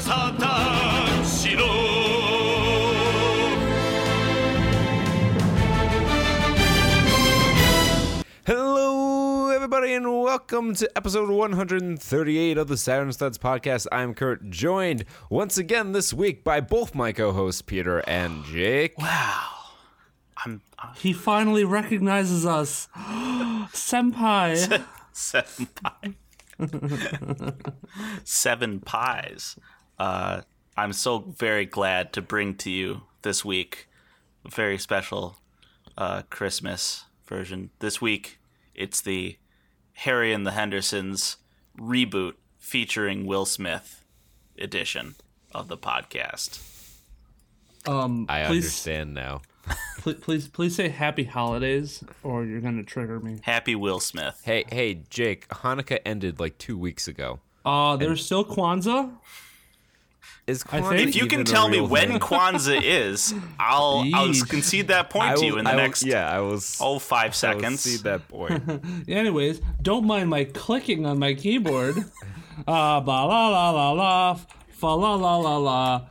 サタンしろ Hello, everybody, and welcome to episode 138 of the Saturn Studs podcast. I'm Kurt, joined once again this week by both my co-hosts Peter and Jake. I'm uh, He finally recognizes us. Senpai. seven pie. seven pies. Uh, I'm so very glad to bring to you this week a very special uh, Christmas version. This week, it's the Harry and the Hendersons reboot featuring Will Smith edition of the podcast. Um, I please, understand now. Please, please, please say happy holidays, or you're gonna trigger me. Happy Will Smith. Hey, hey, Jake, Hanukkah ended like two weeks ago. Uh, there's still Kwanzaa. Is I Kwanzaa think- If you can tell me real when thing? Kwanzaa is, I'll I'll concede that point I to you in the I will- next yeah, I was. oh five I will seconds. see that point. Anyways, don't mind my clicking on my keyboard. Uh, blah la la la la, fa la la la la.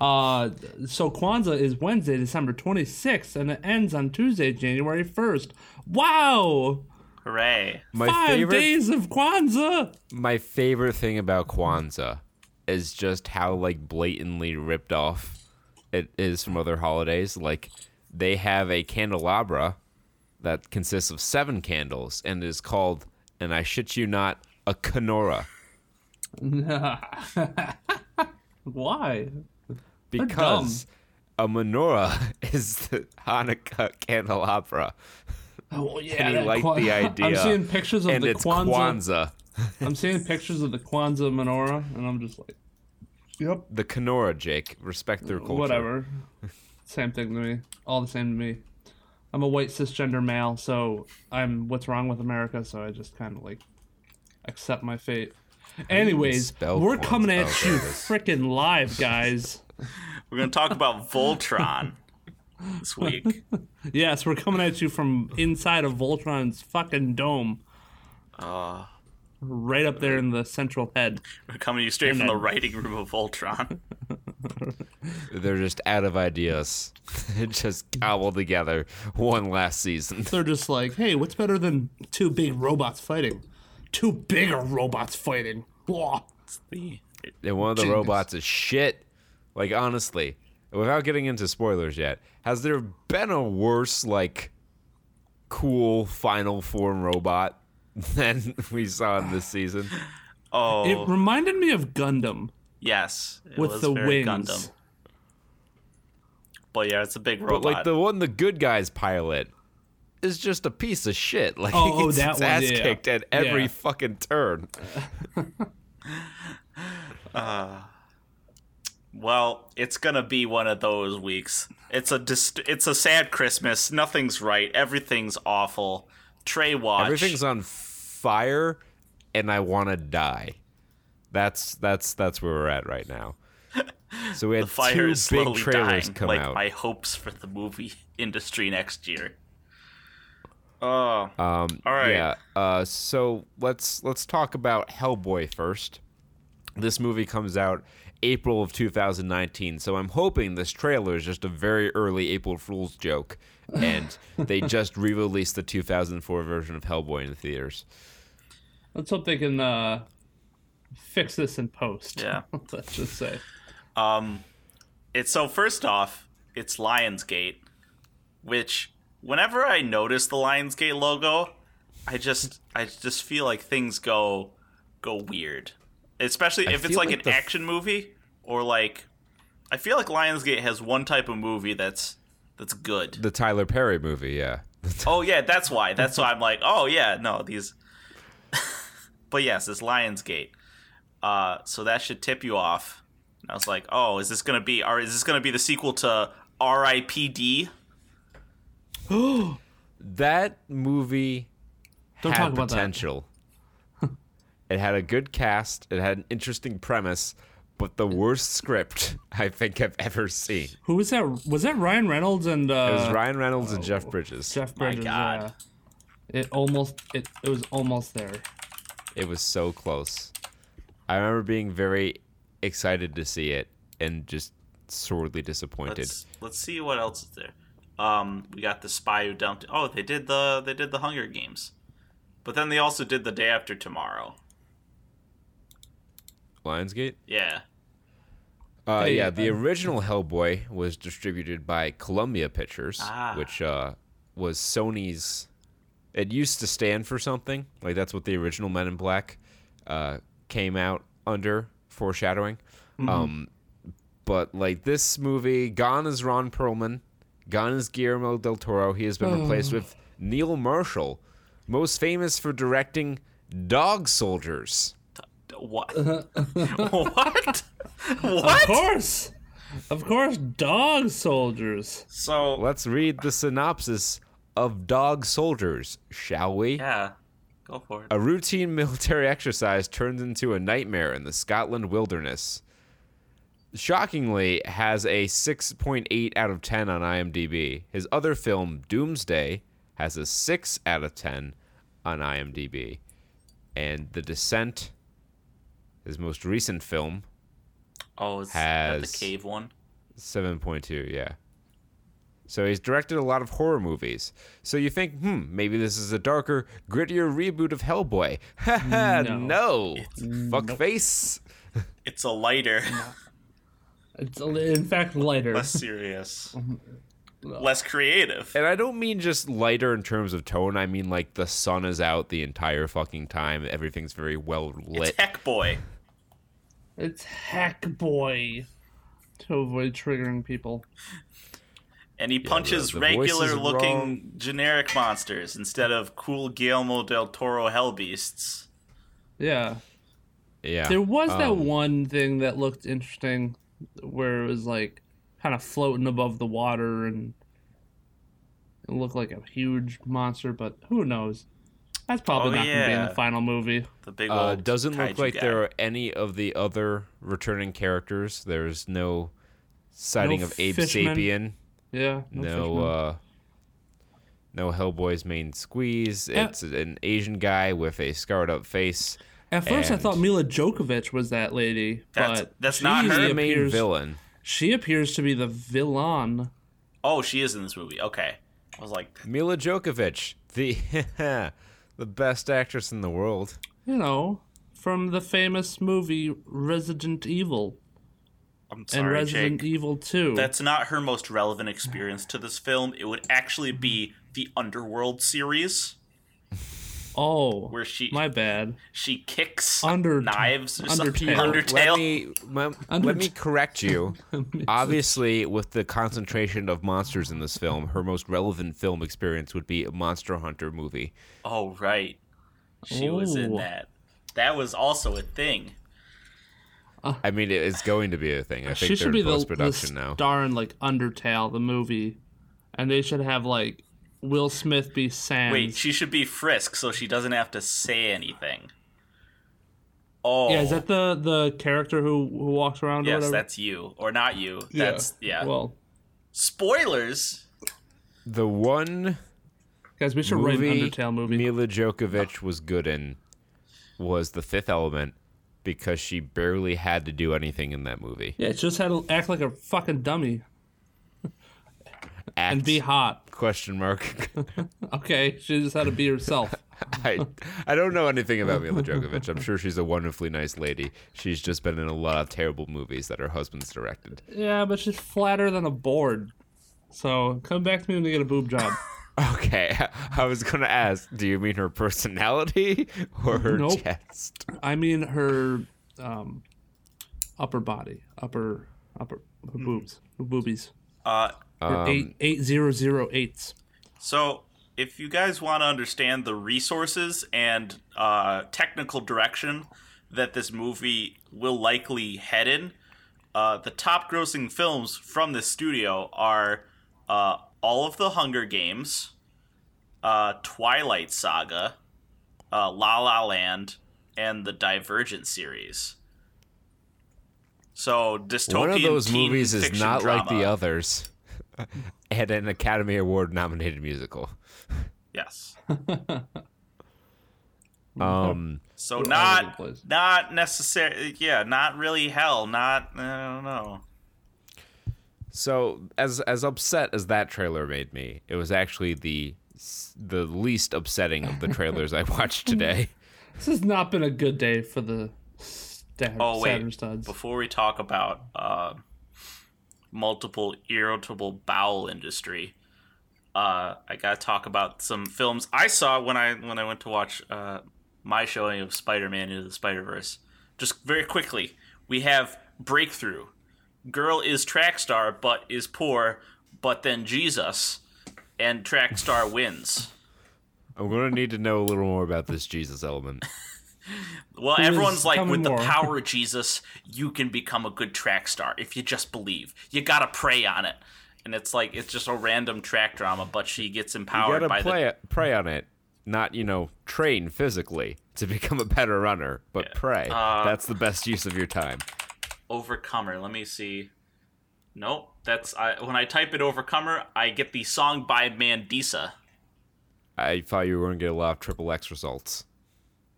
Uh, so Kwanzaa is Wednesday, December 26th, and it ends on Tuesday, January 1st. Wow! Hooray! My Five favorite, days of Kwanzaa! my favorite thing about Kwanzaa is just how like blatantly ripped off it is from other holidays. Like they have a candelabra that consists of seven candles and is called, and I shit you not, a Kinara. Why? Because a menorah is the Hanukkah candelabra. Oh yeah, And he liked Kwan- the idea. I'm seeing pictures of and the it's Kwanzaa. Kwanzaa. I'm seeing pictures of the Kwanzaa menorah, and I'm just like, yep, The Kinara, Jake. Respect their culture. whatever. Same thing to me. All the same to me. I'm a white cisgender male, so I'm what's wrong with America. So I just kind of like accept my fate. Anyways, we're Kwanzaa? coming at Oh, you there freaking live, guys. We're gonna talk about Voltron this week. yes, we're coming at you from inside of Voltron's fucking dome. Uh, Right up there in the central head. we're coming to you straight from the writing room of Voltron. They're just out of ideas. just cobbled together one last season. They're just like, hey, what's better than two big robots fighting? Two bigger robots fighting. Whoa. The- And one of the Genius. robots is shit. Like honestly, without getting into spoilers yet, has there been a worse like cool final form robot than we saw in this season? oh, It reminded me of Gundam yes, it with was the very wings. Gundam. But yeah, it's a big But robot. like the one the good guys pilot is just a piece of shit. Like Oh, he oh, that its one, ass yeah. kicked at every Yeah. fucking turn. Uh, well, it's gonna be one of those weeks. It's a dist- it's a sad Christmas. Nothing's right. Everything's awful. Trey watch. Everything's on fire, and I want to die. That's that's that's where we're at right now. So we had the fire two is big slowly trailers dying. come like out. my hopes for the movie industry next year. Oh, Um, All right. Yeah. Uh, so let's let's talk about Hellboy first. This movie comes out April of 2019, so I'm hoping this trailer is just a very early April Fool's joke, and they just re-released the 2004 version of Hellboy in the theaters. Let's hope they can uh, fix this in post. Yeah. Let's just say. Um, it's so first off, it's Lionsgate, which whenever I notice the Lionsgate logo, I just I just feel like things go go weird, especially if it's like, like an the action movie or like I feel like Lionsgate has one type of movie that's that's good. The Tyler Perry movie, yeah. Oh yeah, that's why. That's why I'm like, oh yeah, no these. but yes, it's Lionsgate. Uh, so that should tip you off. And I was like, oh, is this gonna be, or is this gonna be the sequel to R.I.P.D. That movie Don't had talk about that. potential. it had a good cast. It had an interesting premise, but the worst script I think I've ever seen. Who was that? Was that Ryan Reynolds and uh, It was Ryan Reynolds and Jeff Bridges. Jeff Bridges. My God. Yeah. It almost it, it was almost there. It was so close. I remember being very excited to see it and just sorely disappointed. Let's let's see what else is there. Um, we got the spy who dumped. Oh, they did the they did the Hunger Games, but then they also did the day after tomorrow. Lionsgate? Yeah. Uh, Hey, yeah, the um, original Hellboy was distributed by Columbia Pictures, Ah. which uh, was Sony's. It used to stand for something like that's what the original Men in Black uh, came out under, foreshadowing. Mm-hmm. Um, but like this movie, gone is Ron Perlman, gone is Guillermo del Toro. He has been replaced with Neil Marshall, most famous for directing Dog Soldiers. What? what? what? Of course, of course, dog soldiers. So Let's read the synopsis of Dog Soldiers, shall we? yeah, go for it. A routine military exercise turns into a nightmare in the Scotland wilderness. Shockingly, has a 6.8 out of 10 on IMDb. His other film, Doomsday, has a 6 out of 10 on IMDb. And The Descent, his most recent film, Oh, is that the cave one? 7.2, yeah. So he's directed a lot of horror movies. So you think, hmm, maybe this is a darker, grittier reboot of Hellboy. Haha, No. no. Fuck face. It's a lighter, It's in fact lighter. less serious, less creative. And I don't mean just lighter in terms of tone. I mean like the sun is out the entire fucking time. Everything's very well lit. It's Heck Boy. It's Hack Boy to avoid triggering people. And he punches the- the regular looking wrong. generic monsters instead of cool Guillermo del Toro hell beasts. Yeah. yeah. There was that Um, one thing that looked interesting where it was like kind of floating above the water and it looked like a huge monster, but who knows? That's probably Oh, not going to be in the final movie. The big Uh, old doesn't look like guy. there are any of the other returning characters. There's no sighting No of Abe fishmen? Sapien. Yeah. No, fishmen. uh, no Hellboy's main squeeze. Yeah. It's an Asian guy with a scarred up face. At first, I thought Milla Jovovich was that lady, That's- but that's she not her. usually The main appears- villain. She appears to be the villain. Oh, she is in this movie. Okay. I was like, Milla Jovovich, the the best actress in the world. You know, from the famous movie Resident Evil I'm and Resident Jake. Evil 2. That's not her most relevant experience to this film. It would actually be the Underworld series oh, where she my bad. she kicks Under- knives or something. Undertale. Undertale. Let me let, let me correct you. Obviously, with the concentration of monsters in this film, her most relevant film experience would be a Monster Hunter movie. Oh right, she was in that. That was also a thing. I mean, it's going to be a thing. I think she they're should be the, post the production now. star in like Undertale, the movie, and they should have like Will Smith be Sans. Wait, she should be Frisk, so she doesn't have to say anything. Oh, yeah, is that the the character who who walks around or yes, whatever? that's you or not you. That's yeah. Well, Spoilers. The one guys, we should movie, write an Undertale movie. Milla Jovovich was good in was The Fifth Element because she barely had to do anything in that movie. yeah, she just had to act like a fucking dummy Act, and be hot. question mark. Okay, she just had to be herself. I I don't know anything about Milla Jovovich. I'm sure she's a wonderfully nice lady. She's just been in a lot of terrible movies that her husband's directed. yeah, but she's flatter than a board. So come back to me when you get a boob job. Okay, I was gonna ask, do you mean her personality or her Nope. chest? I mean her um, upper body, upper upper her boobs, her boobies. Uh, Her Um, eight eight zero zero eights. So, if you guys want to understand the resources and uh, technical direction that this movie will likely head in, uh, the top grossing films from this studio are uh, all of the Hunger Games, uh, Twilight Saga, uh, La La Land, and the Divergent series. So, dystopian One of those teen movies is fiction not like the others. and an Academy Award nominated musical. Yes. Um, So We're all over the not not necessarily. Yeah, not really hell. Not I don't know. so as as upset as that trailer made me, it was actually the the least upsetting of the trailers I watched today. This has not been a good day for the sta- Oh wait, before we talk about uh, multiple irritable bowel industry, uh, I gotta talk about some films I saw when I when I went to watch uh, my showing of Spider-Man into the Spider-Verse. Just very quickly, we have Breakthrough. Girl is track star but is poor, but then Jesus, and track star wins. I'm gonna need to know a little more about this Jesus element. Well, Who everyone's like, with the power of Jesus, you can become a good track star if you just believe. You gotta pray on it, and it's like it's just a random track drama, but she gets You empowered gotta by play it, pray on it, not you know train physically to become a better runner, but pray. Uh, That's the best use of your time. Overcomer. Let me see. Nope, that's I, when I type in Overcomer, I get the song by Mandisa. I thought you were gonna get a lot of triple X results.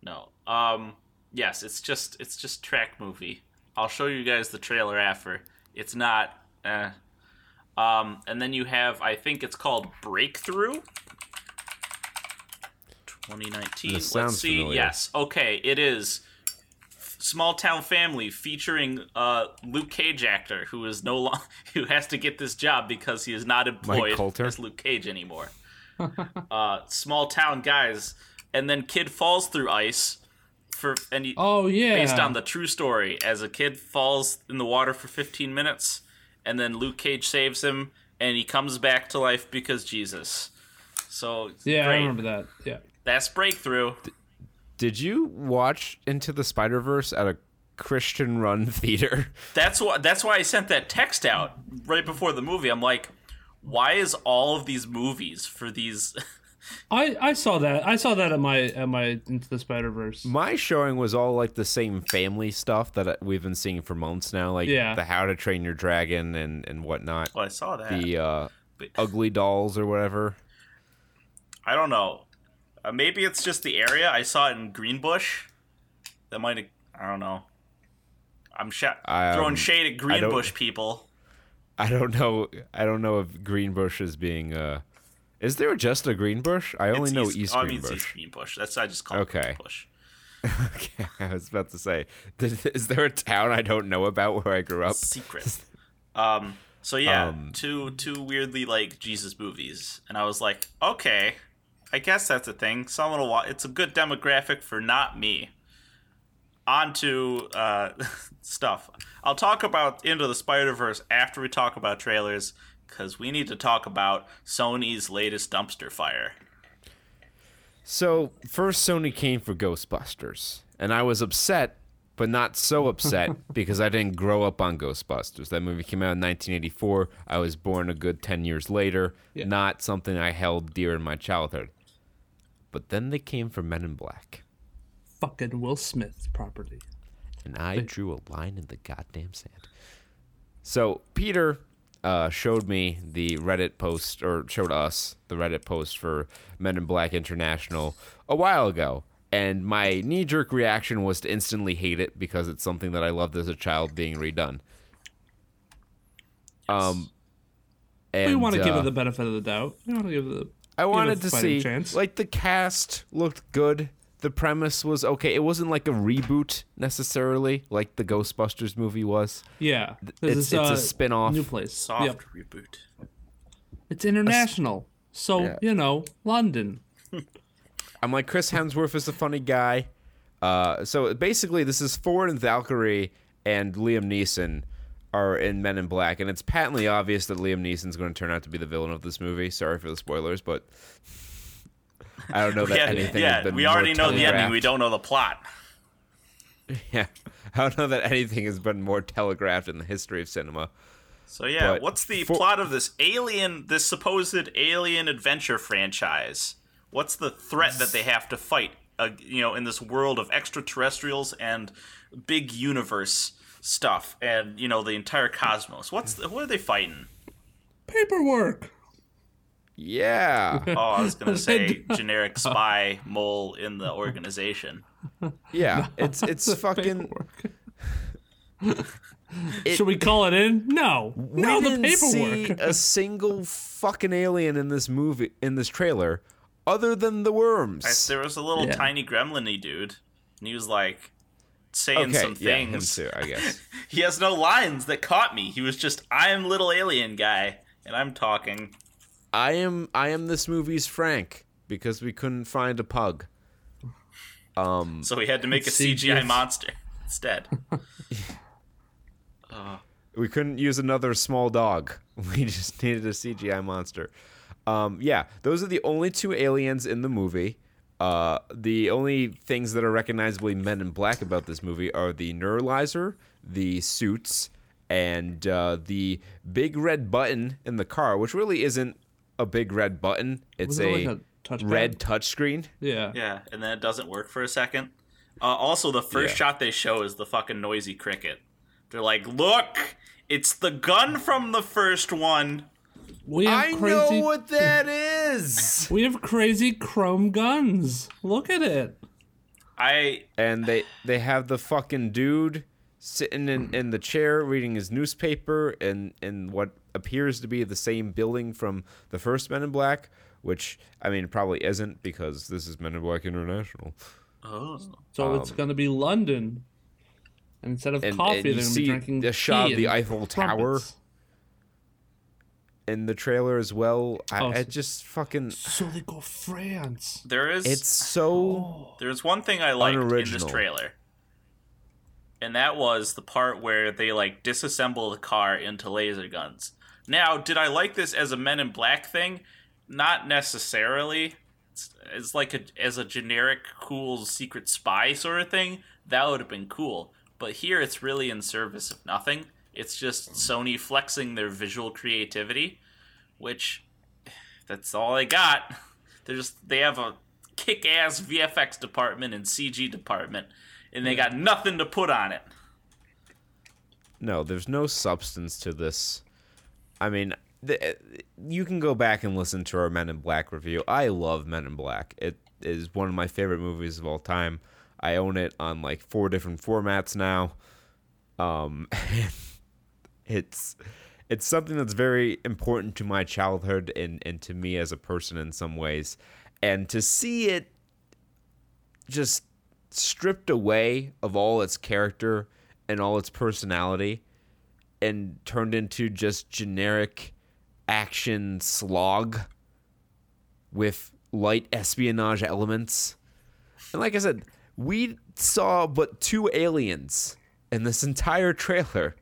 No, um, yes, it's just it's just track movie. I'll show you guys the trailer after. It's not. Eh. Um, and then you have, I think it's called Breakthrough. 2019. This Let's see. familiar. Yes. Okay, it is. Small Town Family featuring uh, Luke Cage actor who is no long who has to get this job because he is not employed as Luke Cage anymore. uh, small town guys, and then kid falls through ice for and he, oh yeah, based on the true story as a kid falls in the water for 15 minutes and then Luke Cage saves him and he comes back to life because Jesus. So yeah, I remember that. Yeah, That's breakthrough. Did you watch Into the Spider Verse at a Christian run theater? That's why that's why I sent that text out right before the movie. I'm like, why is all of these movies for these I I saw that. I saw that at my at my Into the Spider Verse. My showing was all like the same family stuff that uh, we've been seeing for months now, like Yeah. the How to Train Your Dragon and and whatnot. Well, I saw that. The uh, But- Ugly Dolls or whatever. I don't know. Uh, maybe it's just the area. I saw it in Greenbush. That might have. I don't know. I'm sh- um, throwing shade at I Greenbush people. I don't know. I don't know if Greenbush is being. Uh, is there just a green bush? I only It's know East, oh, I mean, it's Greenbush. East Greenbush. That's I just call Okay. it Greenbush. okay, I was about to say, is there a town I don't know about where I grew up? Secret. um. So yeah, Um, two two weirdly like Jesus movies, and I was like, okay, I guess that's a thing. Someone will watch. It's a good demographic for not me. On to uh, stuff. I'll talk about Into the Spider Verse after we talk about trailers, because we need to talk about Sony's latest dumpster fire. So first, Sony came for Ghostbusters, and I was upset, but not so upset because I didn't grow up on Ghostbusters. That movie came out in 1984. I was born a good 10 years later. Yeah. Not something I held dear in my childhood. But then they came for Men in Black, Fucking Will Smith property. and I drew a line in the goddamn sand. So Peter uh, showed me the Reddit post, or showed us the Reddit post for Men in Black International a while ago, and my knee-jerk reaction was to instantly hate it because it's something that I loved as a child being redone. Um, and we want to give uh, it the benefit of the doubt. We want to give it the. I give wanted to see chance. like the cast looked good. The premise was okay. It wasn't like a reboot necessarily, like the Ghostbusters movie was. Yeah, it's- this it's is, a uh, spin-off. New place. Soft Yep. reboot. It's international, so Yeah. you know London. I'm like Chris Hemsworth is a funny guy. Uh, so basically, this is Ford and Valkyrie and Liam Neeson are in Men in Black, and it's patently obvious that Liam Neeson's going to turn out to be the villain of this movie. Sorry for the spoilers, but I don't know that Yeah, anything. has yeah. been We more already know the ending. We don't know the plot. Yeah, I don't know that anything has been more telegraphed in the history of cinema. So yeah, But what's the for- plot of this alien, this supposed alien adventure franchise? What's the threat that they have to fight? Uh, you know, in this world of extraterrestrials and big universe stuff, and you know the entire cosmos. What's the, what are they fighting? Paperwork. Yeah, Oh, I was gonna say generic spy mole in the organization. yeah. It's it's fucking. It- Should we call it in? No. We no, the didn't see a single fucking alien in this movie in this trailer, other than the worms. I- There was a little Yeah. tiny gremlin dude, and he was like saying okay, some yeah, things. too. I guess. He has no lines that caught me. He was just, "I'm little alien guy," and I'm talking. I am I am this movie's Frank because we couldn't find a pug. Um, So we had to make a CGI CGI. monster instead. we couldn't use another small dog. We just needed a CGI monster. Um, yeah, those are the only two aliens in the movie. Uh, the only things that are recognizably Men in Black about this movie are the neuralizer, the suits, and uh, the big red button in the car, which really isn't a big red button. It's it a, like a touchpad? red touchscreen. Yeah. yeah, and then it doesn't work for a second. Uh, also, the first Yeah. shot they show is the fucking noisy cricket. They're like, "Look, it's the gun from the first one." We have I crazy. know what that is. We have crazy chrome guns. Look at it. I and they they have the fucking dude sitting in, in the chair reading his newspaper and in what appears to be the same building from the first Men in Black, which I mean probably isn't because this is Men in Black International. oh, So it's going to be London. And instead of Um, And- coffee, and they're going to see be drinking the shot tea of the and Eiffel Tower in the trailer as well. I, Oh, I just fucking So they go France. there is it's so There's one thing I liked in this trailer. And that was the part where they like disassemble the car into laser guns. Now, did I like this as a Men in Black thing? Not necessarily. It's, it's like a, as a generic cool secret spy sort of thing. That would have been cool. But here it's really in service of nothing. It's just Sony flexing their visual creativity, which that's all they got. They're just they have a kick-ass VFX department and CG department, and they got nothing to put on it. no, there's no substance to this. I mean, the, you can go back and listen to our Men in Black review. I love Men in Black. It is one of my favorite movies of all time. I own it on like four different formats now. Um, it's it's something that's very important to my childhood and, and to me as a person in some ways. And to see it just stripped away of all its character and all its personality and turned into just generic action slog with light espionage elements. And like I said, we saw but two aliens in this entire trailer.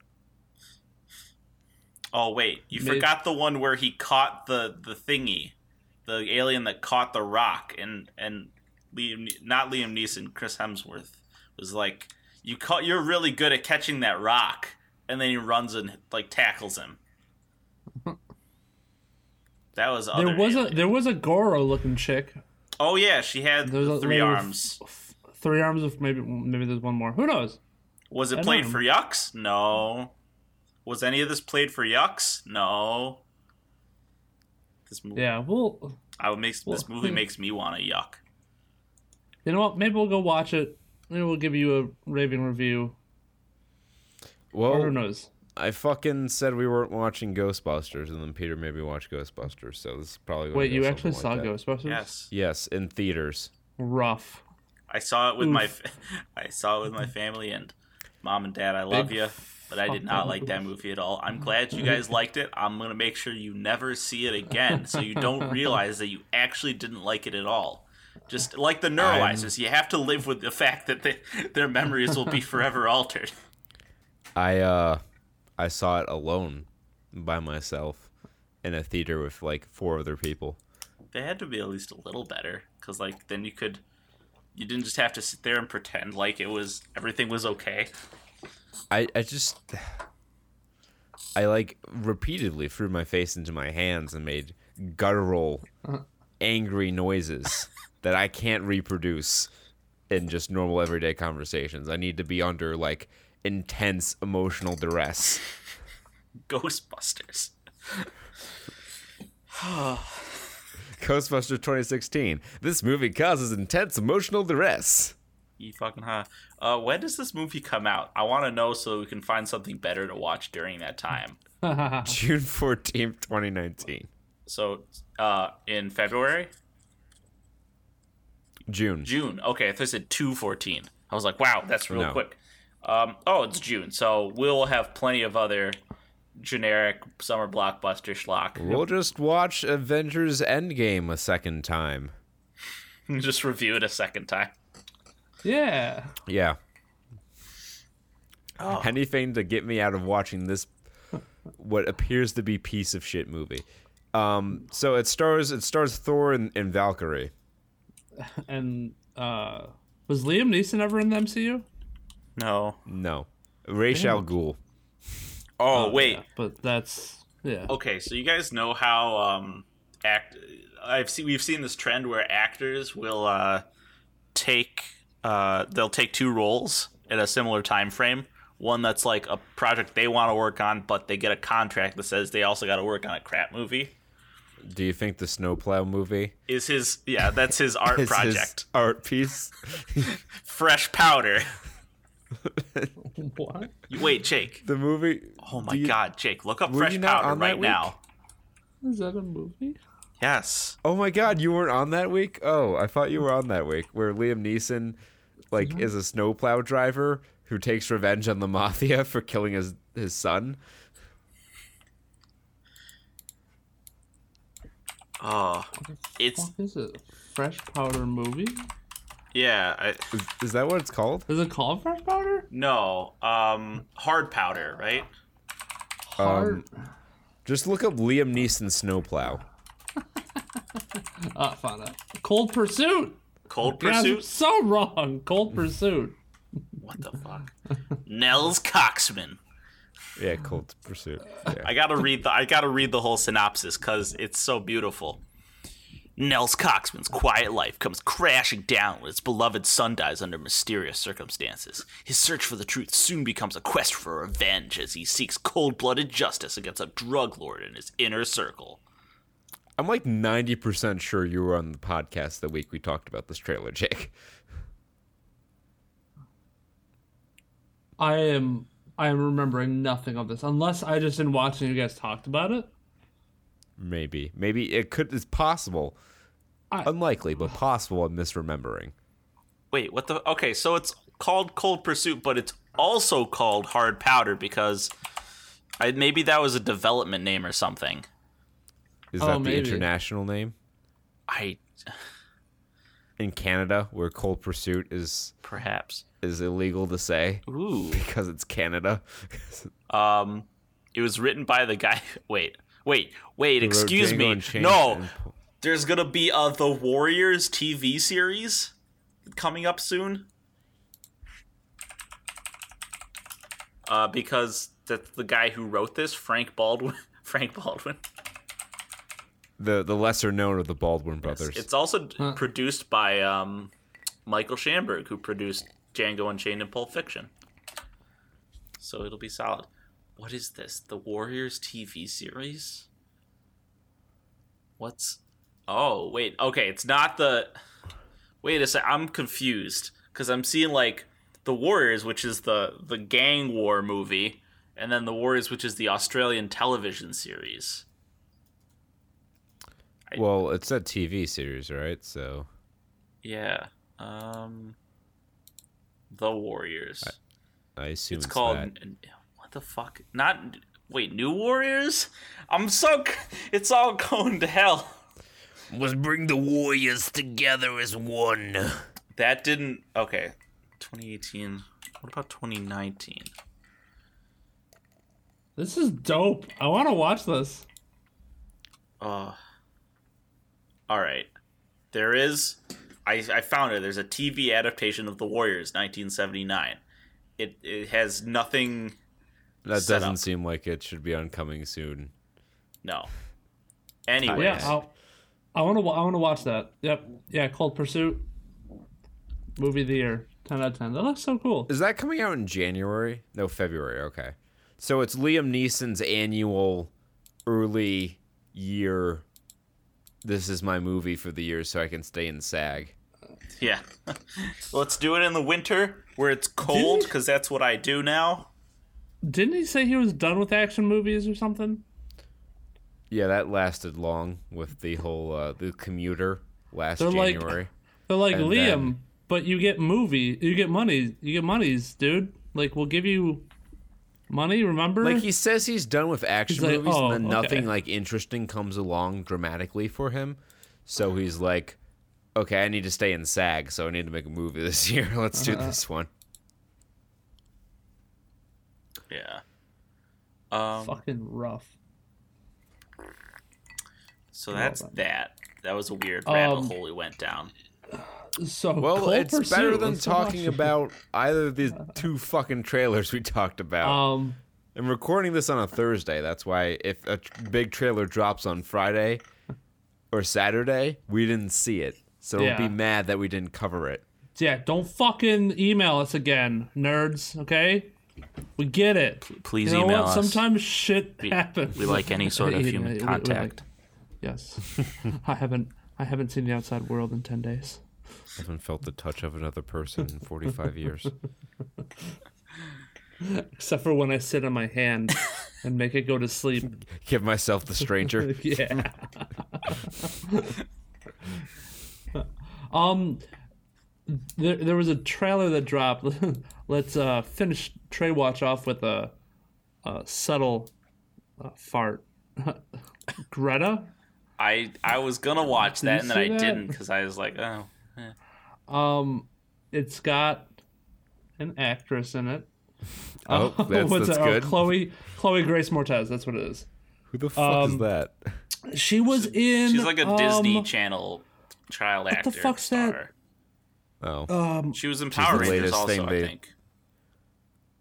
Oh wait, you Maybe- forgot the one where he caught the the thingy, the alien that caught the rock, and and Liam, not Liam Neeson, Chris Hemsworth was like, "You caught, you're really good at catching that rock," and then he runs and like tackles him. That was other There was a there was a Goro looking chick. Oh yeah, she had There's three arms. f- Three arms of maybe maybe there's one more. Who knows? Was it played for Yucks? No. Was any of this played for Yucks? No. This movie, Yeah, well, I would make this movie hmm. makes me want to yuck. you know what? Maybe we'll go watch it. Maybe we'll give you a raving review. Or who Well, knows? I fucking said we weren't watching Ghostbusters, and then Peter made me watch Ghostbusters, so this is probably gonna Wait, go you actually like saw that. Ghostbusters? Yes, Yes, in theaters. Rough. I saw it with my, Oof. I saw it with my family and mom and dad. I love Big you, but I did not like that movie at all. I'm glad you guys liked it. I'm gonna make sure you never see it again, so you don't realize that you actually didn't like it at all. Just like the neuralizers, you have to live with the fact that they, their memories will be forever altered. I uh I saw it alone by myself in a theater with like four other people. They had to be at least a little better, because like then you could, you didn't just have to sit there and pretend like it was everything was okay. I I just I like repeatedly threw my face into my hands and made guttural angry noises that I can't reproduce in just normal everyday conversations. I need to be under like intense emotional duress. Ghostbusters. Ghostbusters 2016. This movie causes intense emotional duress. You fucking huh. Uh, when does this movie come out? I want to know so we can find something better to watch during that time. June 14th, 2019. So, uh, in February, June. June. Okay, I thought it said two fourteen. I was like, wow, that's real No. quick. Um, oh, it's June, so we'll have plenty of other generic summer blockbuster schlock. We'll just watch Avengers Endgame a second time. Just review it a second time. yeah. Yeah. Oh. Anything to get me out of watching this what appears to be piece of shit movie. Um so it stars it stars Thor and, and Valkyrie. And uh, was Liam Neeson ever in the MCU? No. No. Ra's al Ghul. Oh, wait. Yeah, but that's yeah. Okay, so you guys know how um act I've seen we've seen this trend where actors will uh take uh they'll take two roles at a similar time frame. One that's like a project they want to work on, but they get a contract that says they also got to work on a crap movie. Do you think the Snowplow movie Is his yeah, that's his art is his project. art piece? Fresh powder. What? Wait, Jake. The movie Oh my you- god, Jake, look up fresh powder right now. Is that a movie? Yes. Oh my god, you weren't on that week? Oh, I thought you were on that week where Liam Neeson like is a snowplow driver who takes revenge on the mafia for killing his his son. Oh. It's What is it? Fresh Powder movie? Yeah, I, Is, is that what it's called? Is it called Fresh Powder? no. Um hard powder, right? Hard. Just look up Liam Neeson snowplow. Ah, found it. Cold Pursuit. Cold Yeah, Pursuit. so wrong. Cold Pursuit. What the fuck? Nels Coxman. Yeah, Cold Pursuit. Yeah. I gotta read the I gotta read the whole synopsis because it's so beautiful. Nels Coxman's quiet life comes crashing down when his beloved son dies under mysterious circumstances. His search for the truth soon becomes a quest for revenge as he seeks cold-blooded justice against a drug lord in his inner circle. I'm like 90% sure you were on the podcast the week we talked about this trailer, Jake. I am. I am remembering nothing of this unless I just didn't watch and you guys talked about it. Maybe. Maybe it could it's possible. I- Unlikely, but possible I'm misremembering. Wait, what the? Okay, so it's called Cold Pursuit, but it's also called Hard Powder because I, maybe that was a development name or something. Is Oh, that the maybe. international name? I In Canada, where Cold Pursuit is perhaps. is illegal to say Ooh. because it's Canada. Um, it was written by the guy. Wait, wait, wait. Who Excuse me. No, and- there's gonna be a The Warriors TV series coming up soon. Uh, because that's the guy who wrote this, Frank Baldwin. Frank Baldwin. the the lesser known of the Baldwin brothers. It's also d produced by um, Michael Shamberg, who produced Django Unchained and Pulp Fiction. So it'll be solid. What is this? The Warriors TV series? What's. Oh, wait. Okay, it's not the. Wait a sec. I'm confused. Because I'm seeing, like, The Warriors, which is the, the gang war movie, and then The Warriors, which is the Australian television series. well, it's a TV series, right? So Yeah. Um The Warriors. I assume it's it's, called that. N- what the fuck? Not wait, New Warriors? I'm so it's all going to hell. Let's bring the warriors together as one. That didn't okay. 2018. What about 2019? This is dope. I want to watch this. Uh All right. There is I I found it. There's a TV adaptation of The Warriors 1979. It it has nothing That set doesn't up. seem like it should be on coming soon. no. Anyway, Yeah, I'll, I want to. I want to watch that. Yep. Yeah, Cold Pursuit. Movie of the year. Ten out of ten. That looks so cool. Is that coming out in January? No, February. Okay. So it's Liam Neeson's annual early year this is my movie for the year so I can stay in SAG. Yeah. Let's do it in the winter where it's cold because that's what I do now. Didn't he say he was done with action movies or something? Yeah, that lasted long with the whole uh, the commuter last They're like- January. They're like And Liam, then- but you get movie, you get money, you get monies, dude. Like we'll give you money. Remember? Like he says he's done with action like, movies, "Oh, and then nothing okay." like interesting comes along dramatically for him. So he's like, "Okay, I need to stay in SAG, so I need to make a movie this year. Let's Uh-huh. do this one." Yeah. Um, Fucking rough. so that's then. that. That was a weird rabbit Um, hole we went down. So Well, Cold it's Pursuit, better than let's talking about either of the two fucking trailers we talked about. Um, I'm recording this on a Thursday. That's why if a tr- big trailer drops on Friday or Saturday, we didn't see it. So Yeah. don't be mad that we didn't cover it. yeah, don't fucking email us again, nerds. Okay, we get it. Please you know email what? us. Sometimes shit happens. we like any sort of Yeah, human we- we contact. like- yes, I haven't. I haven't seen the outside world in ten days. I haven't felt the touch of another person in 45 years. Except for when I sit on my hand and make it go to sleep. Give myself the stranger. yeah. um, there, there was a trailer that dropped. Let's uh, finish Trey Watch off with a, a subtle uh, fart. Greta. I I was gonna watch you that and then see I that? didn't because I was like, oh, Um, it's got an actress in it. Oh, that's, What's that's it? Oh, good. Chloe Chloe Grace Moretz. That's what it is. Who the fuck is um, that? She was in. she's like a Disney um, Channel child the actor. What the fuck's that? Star. Oh, Um, She was in the Power Rangers latest also, thing I they- think.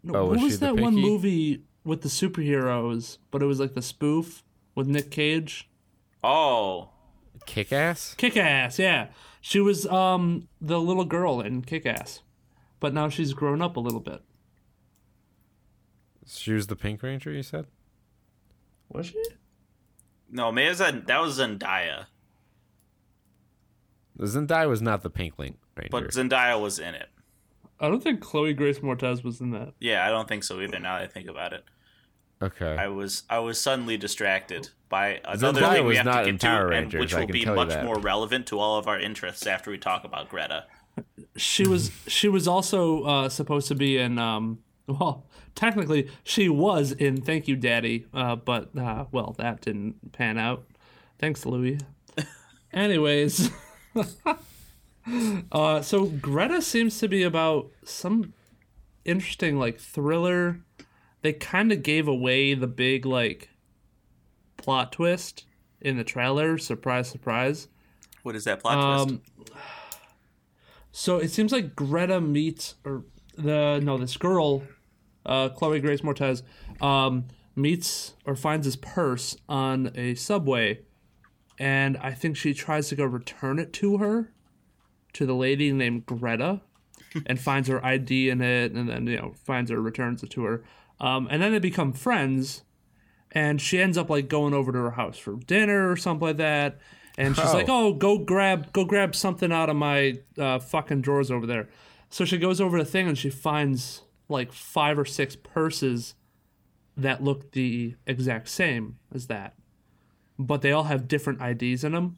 no, Oh, what was was she the that one movie with the superheroes? But it was like the spoof with Nick Cage. Oh, Kick ass? Kick Ass, yeah. She was um the little girl in Kick Ass, but now she's grown up a little bit. She was the Pink Ranger, you said? Was she? no, maybe it was a, that was Zendaya, Zendaya was not the Pink Link Ranger. but Zendaya was in it. I don't think Chloe Grace Moretz was in that. Yeah, I don't think so either. Now that I think about it, okay. I was I was suddenly distracted by another Zendaya thing we was have not to in get to, Power and Rangers, which I will can be tell much more relevant to all of our interests after we talk about Greta. She was she was also uh, supposed to be in um well technically she was in Thank You Daddy uh, but uh, well that didn't pan out. Thanks Louis. Anyways, uh, so Greta seems to be about some interesting like thriller. They kind of gave away the big like plot twist in the trailer. Surprise, surprise. What is that plot twist? Um, so it seems like Greta meets or the no this girl, uh, Chloe Grace Moretz, um, meets or finds his purse on a subway, and I think she tries to go return it to her, to the lady named Greta, and finds her ID in it, and then you know finds her, returns it to her, um, and then they become friends, and she ends up like going over to her house for dinner or something like that. And she's Oh. like, "Oh, go grab, go grab something out of my uh, fucking drawers over there." So she goes over to the thing and she finds like five or six purses that look the exact same as that, but they all have different IDs in them.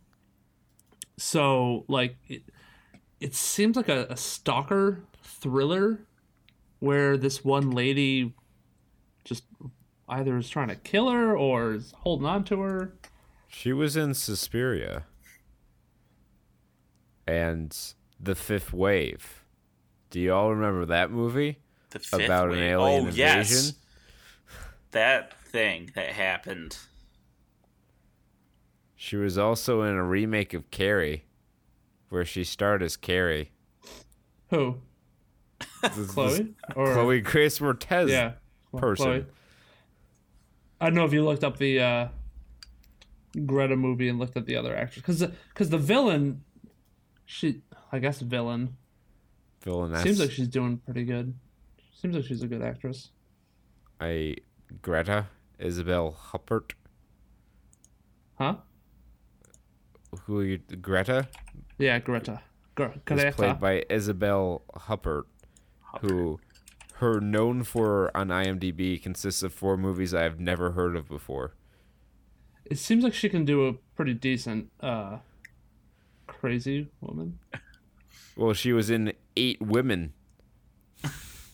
So like, it, it seems like a, a stalker thriller, where this one lady just either is trying to kill her or is holding on to her. She was in Suspiria and The Fifth Wave. Do you all remember that movie The fifth about an alien oh, yes. invasion? That thing that happened. She was also in a remake of Carrie, where she starred as Carrie. Who? This is Chloe? Or Chloe Grace Moretz. Yeah. person. Chloe. I don't know if you looked up the uh, Greta movie and looked at the other actors because because the villain, she I guess villain Villainess. seems like she's doing pretty good. Seems like she's a good actress. I Greta Isabelle Huppert. Huh? who you, Greta Yeah, Greta. Gre- is Greta. played by Isabelle Huppert, who her known for on IMDb consists of four movies I have never heard of before. It seems like she can do a pretty decent uh, crazy woman. Well, she was in Eight Women.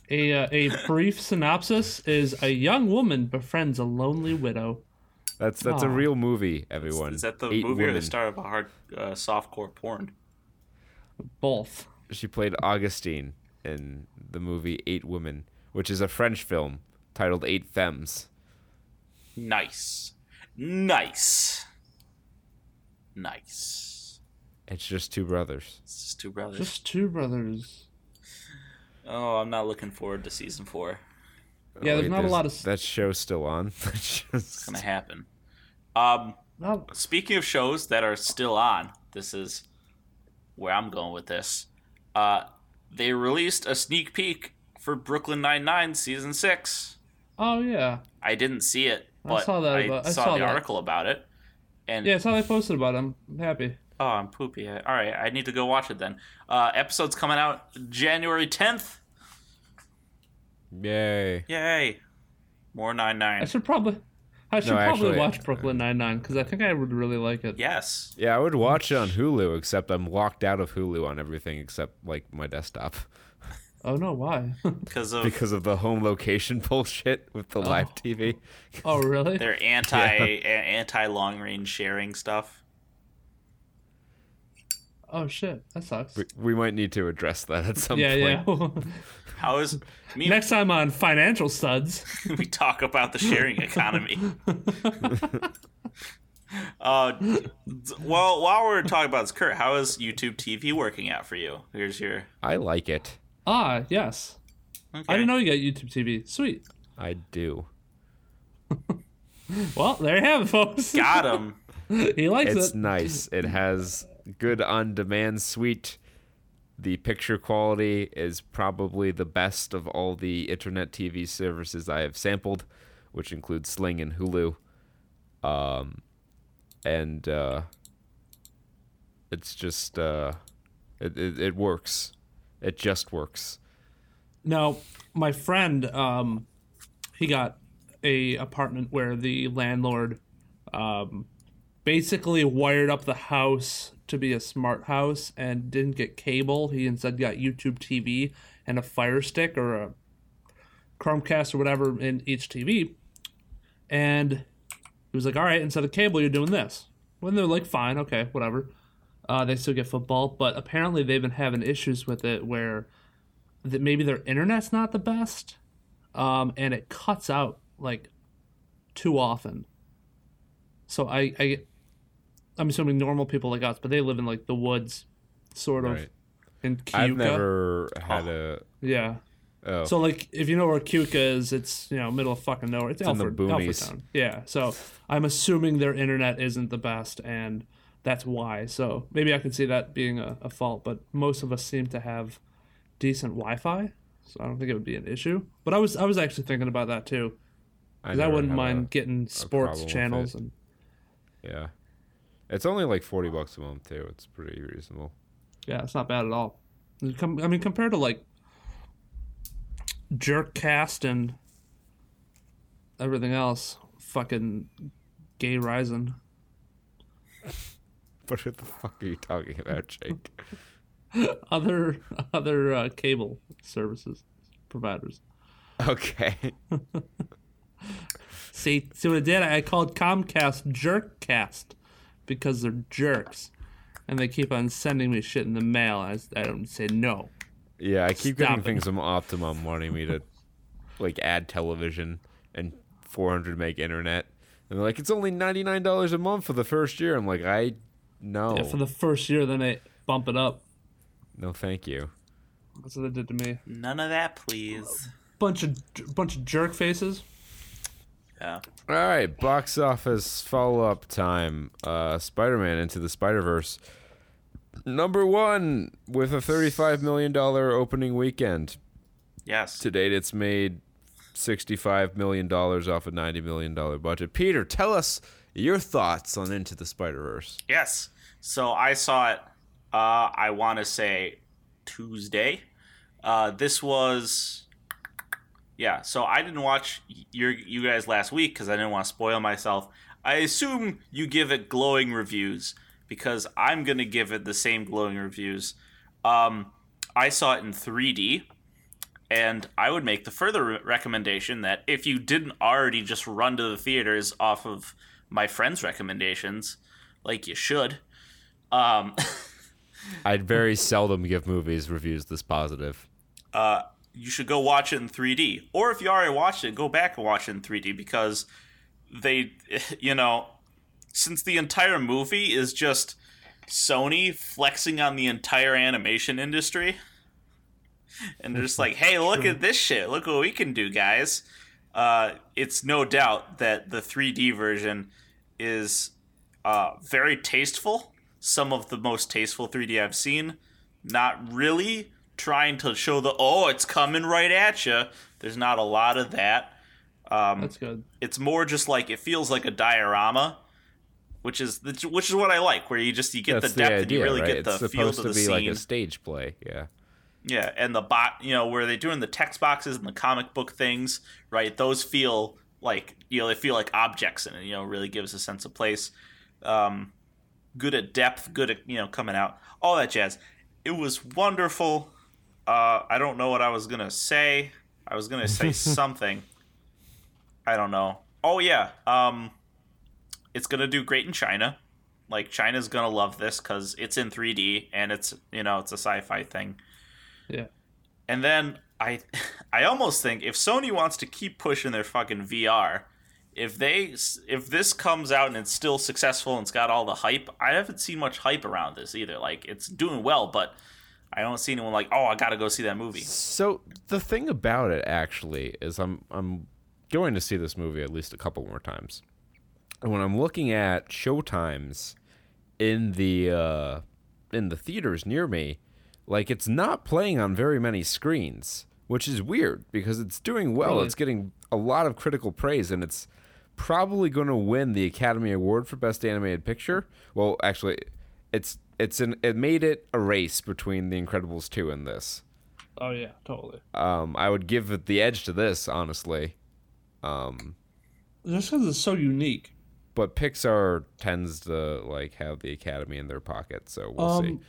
A uh, a brief synopsis is a young woman befriends a lonely widow. That's that's a real movie, everyone. Is that the Eight movie or Women. the star of a hard uh, softcore porn? Both. She played Augustine in the movie Eight Women, which is a French film titled Eight Femmes. Nice, nice, nice. It's just two brothers. It's just two brothers. Just two brothers. Oh, I'm not looking forward to season four. Yeah, there's not a lot of that show's still on. That's just- It's gonna happen. Um, No, speaking of shows that are still on, this is where I'm going with this. Uh, they released a sneak peek for Brooklyn Nine Nine season six. oh yeah, I didn't see it, I but saw that I about- I saw, saw the that. article about it. And yeah. It's how they posted about him. I'm happy. oh, I'm poopy. All right, I need to go watch it then. Uh, episode's coming out January 10th. Yay. Yay! More Nine nine. I Nine. should probably. I should No, probably actually, watch Brooklyn uh, Nine Nine because I think I would really like it. Yes. Yeah, I would watch it on Hulu, except I'm locked out of Hulu on everything except like my desktop Oh no, why? Because of because of the home location bullshit with the live oh. TV. oh really? They're anti a- anti long range sharing stuff. Oh shit, that sucks. We, we might need to address that at some yeah, point. yeah. How is me? Next time on Financial Studs. we talk about the sharing economy. uh, well, while we're talking about this, Kurt, how is YouTube TV working out for you? Here's your. I like it. ah, yes. Okay. I didn't know you got YouTube TV. Sweet. I do. Well, there you have it, folks. Got him. he likes It's it. It's nice. It has good on-demand suite. The picture quality is probably the best of all the internet TV services I have sampled, which includes Sling and Hulu. Um, and uh, it's just uh, it, it it works. It just works. Now, my friend, um, he got a apartment where the landlord, um, basically wired up the house to be a smart house and didn't get cable. He instead got YouTube TV and a Fire Stick or a Chromecast or whatever in each TV. And he was like, "All right, instead of cable, you're doing this." When they're like, "Fine, okay, whatever." Uh, they still get football, but apparently they've been having issues with it where that maybe their internet's not the best, um, and it cuts out like too often. So I, I, I'm assuming normal people like us, but they live in like the woods, sort of Right. in Keuka. I've never had a. Yeah. Oh, So like, if you know where Keuka is, it's you know middle of fucking nowhere. It's, in the Alfred, boonies. Alfred Town. Yeah. So I'm assuming their internet isn't the best, and that's why. So maybe I could see that being a, a fault, but most of us seem to have decent Wi-Fi, so I don't think it would be an issue. But I was I was actually thinking about that too, because I, never wouldn't had a- mind getting sports channels and yeah, it's only like forty bucks a month too. It's pretty reasonable. yeah, it's not bad at all. Com- I mean, compared to like Jerkcast and everything else, fucking gay rising. What the fuck are you talking about, Jake? other other uh, cable services providers. okay. See, see what I did? I called Comcast Jerkcast because they're jerks, and they keep on sending me shit in the mail. I, I don't say no. Yeah, I keep Stop getting it. things from Optimum wanting me to like add television and 400 meg internet, and they're like, it's only ninety nine dollars a month for the first year. I'm like, I no, Yeah, for the first year, then they bump it up. no, thank you. That's what they did to me. None of that, please. Bunch of bunch of jerk faces. Yeah. All right, box office follow up time. Uh, Spider Man Into the Spider Verse. Number one with a $35 million opening weekend. Yes. To date, it's made $65 million off a $90 million budget. Peter, tell us your thoughts on Into the Spider Verse. Yes. So I saw it. Uh, I want to say Tuesday. Uh, this was. Yeah, so I didn't watch your you guys last week because I didn't want to spoil myself. I assume you give it glowing reviews because I'm gonna give it the same glowing reviews. Um, I saw it in 3D, and I would make the further re- recommendation that if you didn't already just run to the theaters off of my friend's recommendations, like you should, um, I'd very seldom give movies reviews this positive. uh, you should go watch it in 3D. Or if you already watched it, go back and watch it in 3D because they, you know, since the entire movie is just Sony flexing on the entire animation industry. And they're just like, hey, look at this shit. Look what we can do, guys. Uh, it's no doubt that the 3D version is uh, very tasteful. Some of the most tasteful 3D I've seen. Not really trying to show the, oh, it's coming right at you. There's not a lot of that. Um, That's good. it's more just like it feels like a diorama which is the, which is what I like where you just you get That's the depth and idea, you really right? get the it's feel supposed to to be scene like a stage play. Yeah. yeah and the bot you know where they're doing the text boxes and the comic book things right those feel like you know they feel like objects and it you know really gives a sense of place um good at depth good at you know coming out all that jazz it was wonderful uh I don't know what I was gonna say I was gonna say something I don't know. Oh yeah, um, it's gonna do great in China. Like China's gonna love this because it's in 3D and it's you know it's a sci-fi thing. Yeah. And then I, I almost think if Sony wants to keep pushing their fucking VR, if they if this comes out and it's still successful and it's got all the hype, I haven't seen much hype around this either. Like it's doing well, but I don't see anyone like, oh, I gotta go see that movie. So the thing about it actually is I'm I'm going to see this movie at least a couple more times. And when I'm looking at showtimes in the uh in the theaters near me, like it's not playing on very many screens, which is weird because it's doing well. Really? It's getting a lot of critical praise and it's probably going to win the Academy Award for Best Animated Picture. Well, actually, it's it's an it made it a race between The Incredibles 2 and this. Oh yeah, totally. Um, I would give it the edge to this, honestly. Um, Just because it's so unique. but Pixar tends to like have the Academy in their pocket, so we'll see. Um,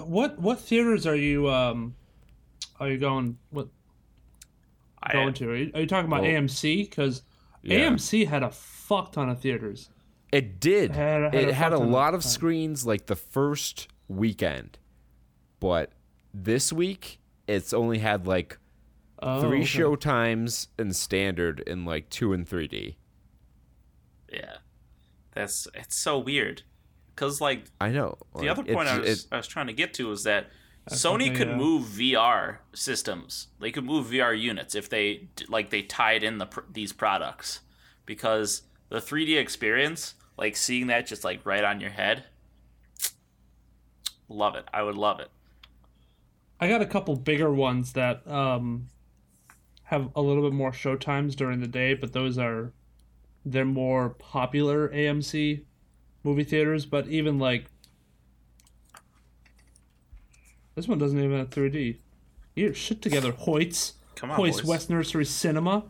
what what theaters are you um are you going what I, going to? Are you, are you talking about Well, AMC? Because yeah. AMC had a fuck ton of theaters. It did. Had- had it a had a fuck ton of lot of time. screens like the first weekend, but this week it's only had like Oh, three okay. show times in standard in like two and three D. yeah, that's it's so weird because like I know. The like, other point I was, it- I was trying to get to is that Sony could yeah. move VR systems. They could move VR units if they like they tied in the these products because the 3D experience, like seeing that just like right on your head, love it. I would love it. I got a couple bigger ones that um have a little bit more show times during the day, but those are they're more popular AMC movie theaters. But even like this one doesn't even have 3D. Get your shit together, Hoyts. Come on, Hoyts boys. West Nursery Cinema.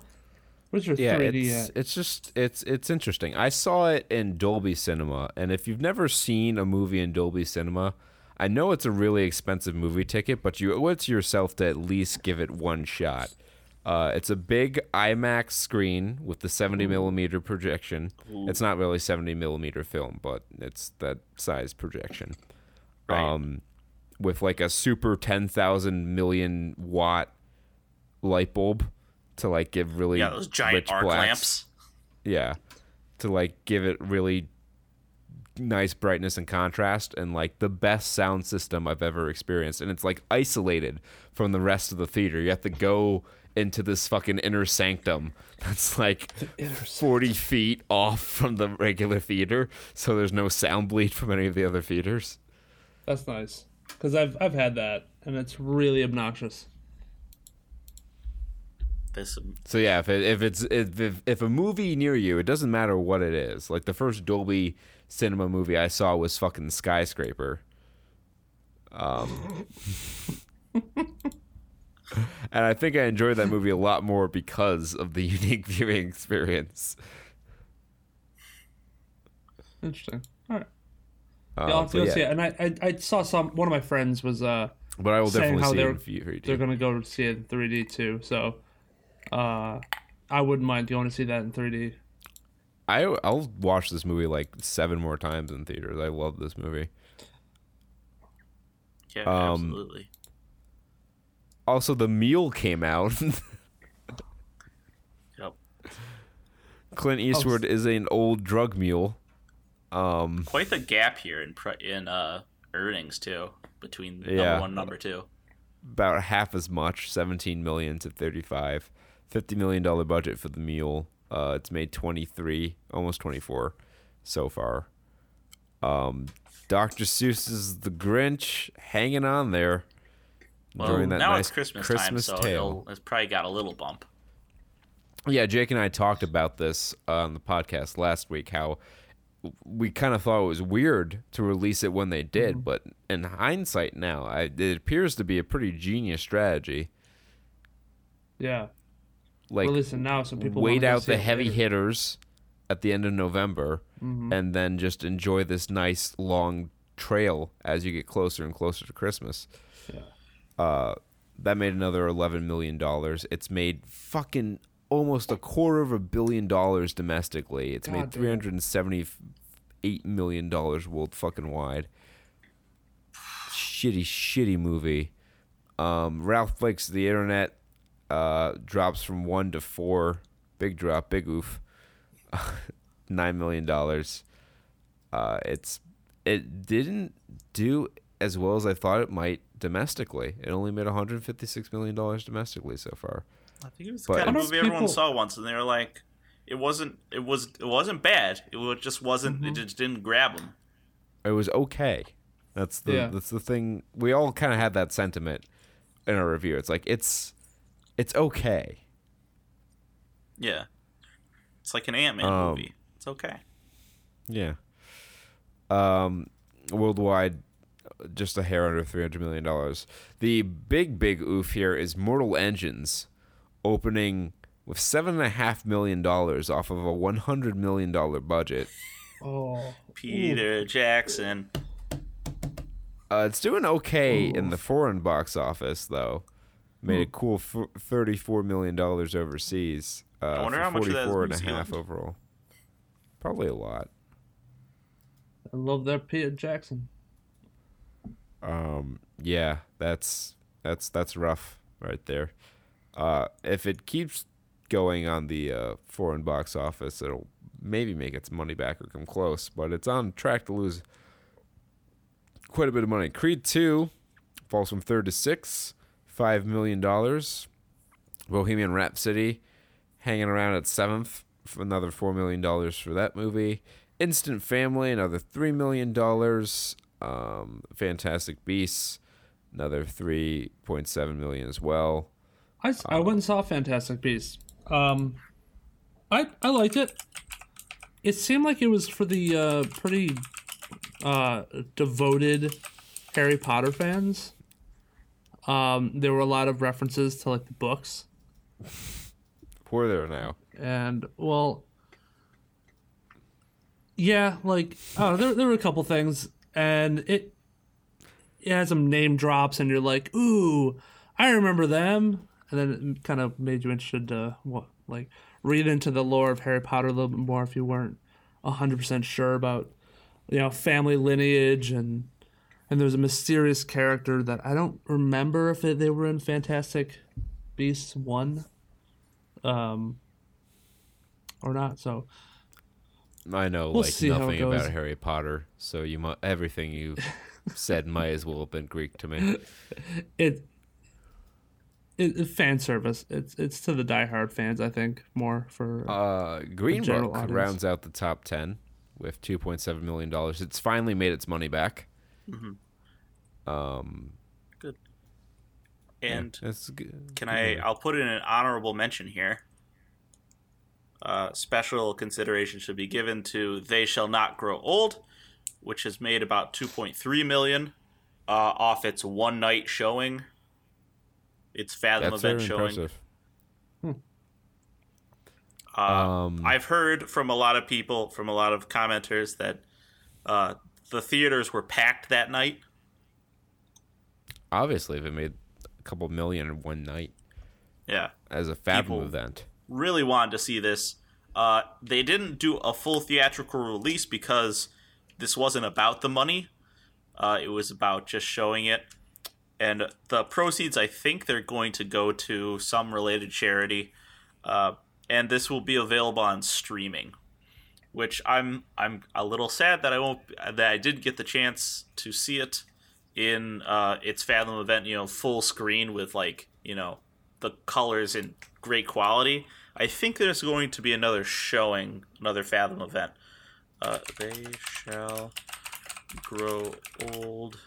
Your yeah, 3D it's, at? it's just it's it's interesting. I saw it in Dolby Cinema, and if you've never seen a movie in Dolby Cinema, I know it's a really expensive movie ticket, but you owe it to yourself to at least give it one shot. Uh, it's a big IMAX screen with the 70 millimeter projection. It's not really 70 millimeter film, but it's that size projection. Right. Um, with like a super 10,000 million watt light bulb to like give really Yeah, those giant rich arc blacks. lamps. Yeah. To like give it really nice brightness and contrast and like the best sound system I've ever experienced. And it's like isolated from the rest of the theater. You have to go into this fucking inner sanctum that's like 40 feet off from the regular theater. So there's no sound bleed from any of the other theaters. That's nice because I've I've had that and it's really obnoxious. This So yeah, if it, if it's if, if if a movie near you, it doesn't matter what it is. Like the first Dolby cinema movie I saw was fucking Skyscraper. Um, and I think I enjoyed that movie a lot more because of the unique viewing experience. Interesting. All right. Uh, Yeah, I'll have to but go yeah, see it. And I, I, I saw some. One of my friends was uh But I will saying definitely how see it they're- in 3D. they're gonna go see it in 3D too. So, uh, I wouldn't mind going to see that in 3D. I I'll watch this movie like seven more times in theaters. I love this movie. Yeah, Um, absolutely. Also, the meal came out. Yep. Clint Eastwood is an old drug mule. Um, Quite the gap here in pri- in uh, earnings too between number Yeah. one and number two. about half as much, 17 million to 35. 50 million dollar budget for the mule. Uh, it's made 23, almost 24 so far. Um, Dr. Seuss's The Grinch hanging on there Well, during that now nice it's Christmas, Christmas time, so tale. it'll, it's probably got a little bump. Yeah, Jake and I talked about this uh, on the podcast last week. How we kind of thought it was weird to release it when they did, but in hindsight now, I, it appears to be a pretty genius strategy. Yeah. Like Release it now so people wait out the heavy later. hitters at the end of November, Mm-hmm. and then just enjoy this nice long trail as you get closer and closer to Christmas. Yeah. Uh, that made another eleven million dollars. It's made fucking almost a quarter of a billion dollars domestically. It's made God damn. three hundred and seventy-eight million dollars world fucking wide. Shitty, shitty movie. Um, Ralph Breaks The Internet uh, drops from one to four. Big drop, big oof. Nine million dollars. Uh, it's it didn't do as well as I thought it might domestically. It only made 156 million dollars domestically so far. I think it was the kind of How much movie everyone saw once, and they were like, "It wasn't. It was. It wasn't bad. It just wasn't. Mm-hmm. It just didn't grab them." It was okay. That's the Yeah. that's the thing. We all kind of had that sentiment in our review. It's like it's it's okay. Yeah, it's like an Ant Man Um, movie. It's okay. Yeah. Um, worldwide, just a hair under three hundred million dollars. The big big oof here is Mortal Engines, opening with seven and a half million dollars off of a one hundred million dollar budget. Oh. Peter Jackson. Uh, it's doing okay in the foreign box office though. Made a cool f- thirty-four million dollars overseas. Uh, I wonder for how much of that is 44 New and a half overall. Probably a lot. I love that Peter Jackson. Um, yeah, that's that's that's rough right there. Uh, if it keeps going on the uh, foreign box office, it'll maybe make its money back or come close, but it's on track to lose quite a bit of money. Creed two falls from third to sixth, five million dollars. Bohemian Rhapsody hanging around at seventh another four million dollars for that movie. Instant Family another three million dollars. Um, Fantastic Beasts another three point seven million as well. I I went and saw Fantastic Beasts. Um, I I liked it. It seemed like it was for the uh, pretty uh, devoted Harry Potter fans. Um, there were a lot of references to like the books, Who there now? and well, yeah, like oh, there there were a couple things, and it it had some name drops, and you're like, ooh, I remember them, and then it kind of made you interested to what like read into the lore of Harry Potter a little bit more if you weren't hundred percent sure about you know family lineage and and there was a mysterious character that I don't remember if it, they were in Fantastic Beasts one, um, or not. So I know We'll like see how it nothing about Harry Potter, so you mu- everything you said might as well have been Greek to me. it, it, it fan service. It's it's to the diehard fans, I think, more for Uh, Green Book rounds out the top ten with two point seven million dollars. It's finally made its money back. Mm-hmm. Um, good. And that's good. can good I? I'll put in an honorable mention here. Uh, special consideration should be given to "They Shall Not Grow Old," which has made about 2.3 million uh, off its one night showing. Its Fathom That's event very showing. impressive. Uh, Um, I've heard from a lot of people, from a lot of commenters, that uh, the theaters were packed that night. Obviously, if it made a couple million in one night Yeah, as a Fathom People- event. really wanted to see this. Uh, they didn't do a full theatrical release because this wasn't about the money. Uh, it was about just showing it. And the proceeds, I think they're going to go to some related charity. Uh, and this will be available on streaming, which I'm I'm a little sad that I won't that I didn't get the chance to see it in uh, its Fathom event. You know, full screen with like you know the colors in great quality. I think there's going to be another showing, another Fathom event. Uh, they shall grow old.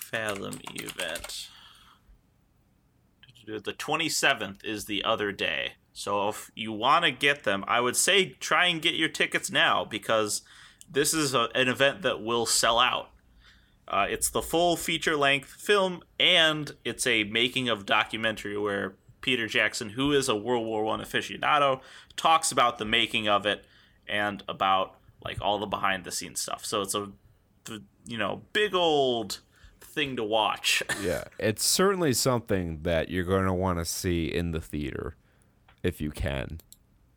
Fathom event. The 27th is the other day. So if you want to get them, I would say try and get your tickets now because this is a, an event that will sell out. Uh, it's the full feature length film, and it's a making of documentary where Peter Jackson, who is a World War One aficionado, talks about the making of it and about like all the behind the scenes stuff. So it's a you know big old thing to watch. Yeah, it's certainly something that you're going to want to see in the theater if you can.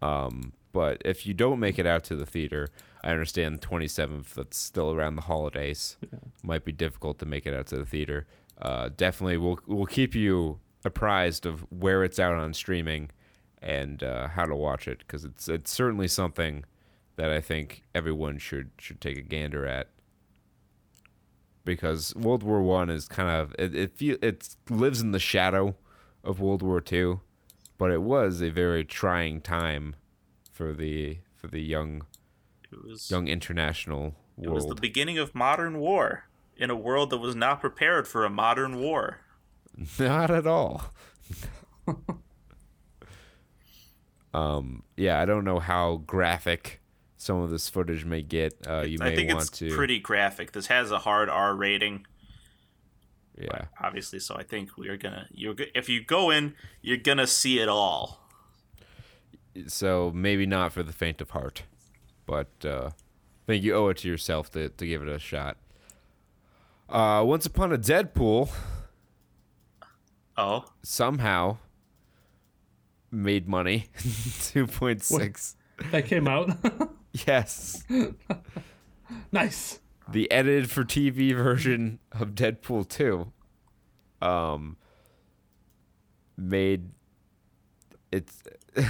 Um, but if you don't make it out to the theater, I understand the 27th, that's still around the holidays. Might be difficult to make it out to the theater. Uh, definitely, we'll, we'll keep you apprised of where it's out on streaming and uh, how to watch it because it's, it's certainly something that I think everyone should, should take a gander at because World War One is kind of it it, feel, it lives in the shadow of World War Two, but it was a very trying time for the for the young It was young international world. it was the beginning of modern war in a world that was not prepared for a modern war. Not at all. um. Yeah, I don't know how graphic some of this footage may get. Uh, you may I think want it's to. pretty graphic. This has a hard R rating. Yeah. obviously. So I think we're gonna you're go- if you go in, you're gonna see it all. so maybe not for the faint of heart, but uh, I think you owe it to yourself to, to give it a shot. Uh, Once Upon a Deadpool Oh, somehow made money, two point six. That came out. Yes, nice. The edited for TV version of Deadpool two, um, made it's.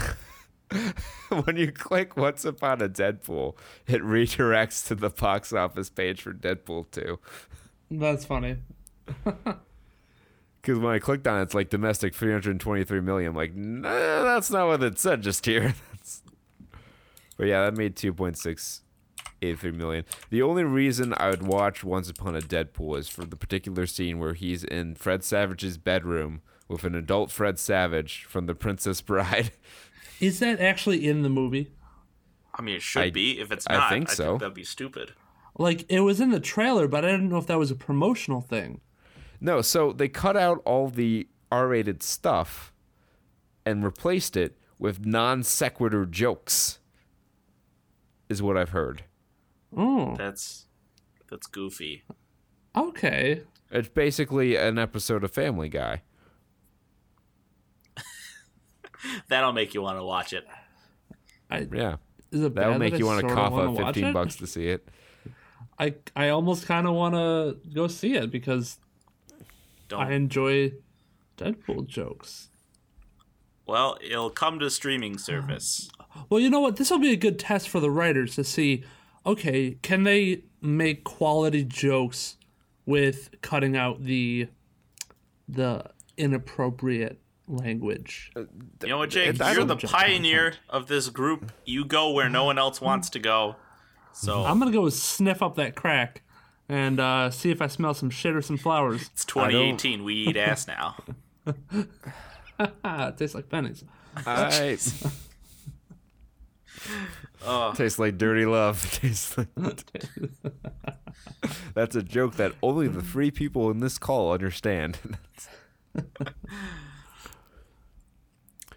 when you click Once Upon a Deadpool, it redirects to the box office page for Deadpool 2. That's funny. Because when I clicked on it, it's like domestic 323 million. I'm like, nah, that's not what it said just here. That's... But yeah, that made 2.683 million. The only reason I would watch Once Upon a Deadpool is for the particular scene where he's in Fred Savage's bedroom with an adult Fred Savage from The Princess Bride. Is that actually in the movie? I mean it should I- be. If it's not, I not, think so. that'd be stupid. Like it was in the trailer, but I didn't know if that was a promotional thing. No, so they cut out all the R-rated stuff and replaced it with non sequitur jokes. Is what I've heard. Oh, That's that's goofy. okay. It's basically an episode of Family Guy. That'll make you want to watch it. I Yeah, is it that'll make that you want to cough up fifteen it? bucks to see it. I I almost kind of want to go see it because Don't. I enjoy Deadpool jokes. well, it'll come to streaming service. Well, you know what? This will be a good test for the writers to see. Okay, can they make quality jokes with cutting out the the inappropriate language? You know what, Jake? I You're the pioneer of this group. You go where no one else wants to go. So I'm gonna go sniff up that crack and uh, see if I smell some shit or some flowers. it's 2018. We eat ass now. It tastes like pennies. I Tastes like dirty love. Tastes like. That's a joke that only the three people in this call understand.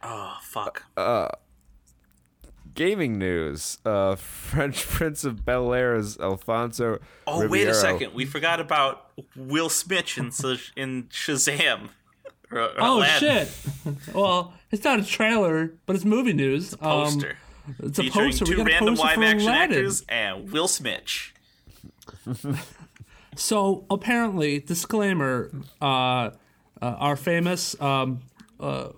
Oh fuck. Uh, gaming news: uh, Fresh Prince of Bel Air's Alfonso. Oh wait a second. We forgot about Will Smith in, Sh- in Shazam. Or- or Oh Aladdin shit! well, it's not a trailer, but it's movie news. It's Poster. It's a poster. We two random poster live action Aladdin. actors and Will Smith. So apparently, disclaimer: uh, uh, our famous um, uh,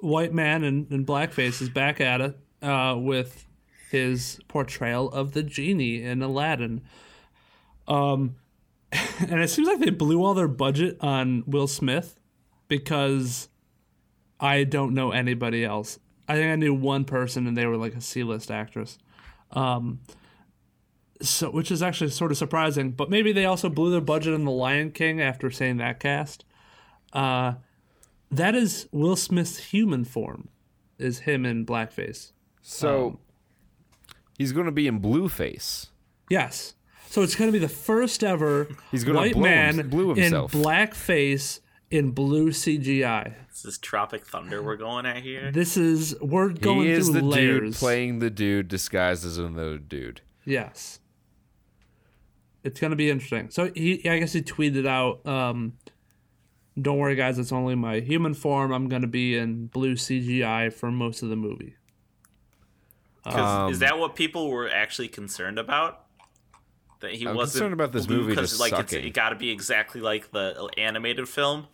white man in, in blackface is back at it uh, with his portrayal of the genie in Aladdin. Um, and it seems like they blew all their budget on Will Smith because I don't know anybody else. I think I knew one person, and they were like a C-list actress. Um, so which is actually sort of surprising. But maybe they also blew their budget on The Lion King after saying that cast. Uh, that is Will Smith's human form, is him in blackface. So he's going to be in Blueface. Yes. So it's going to be the first ever He's gonna white man him- in blackface in blue CGI. This Is Tropic Thunder we're going at here? This is we're going he is through the layers. dude playing the dude disguised as another dude. Yes. It's gonna be interesting. So he, I guess he tweeted out, um, "Don't worry, guys. It's only my human form. I'm gonna be in blue CGI for most of the movie." 'Cause is that what people were actually concerned about? That he I'm wasn't concerned about this blue movie 'cause, just like it's, sucking. it got to be exactly like the animated film.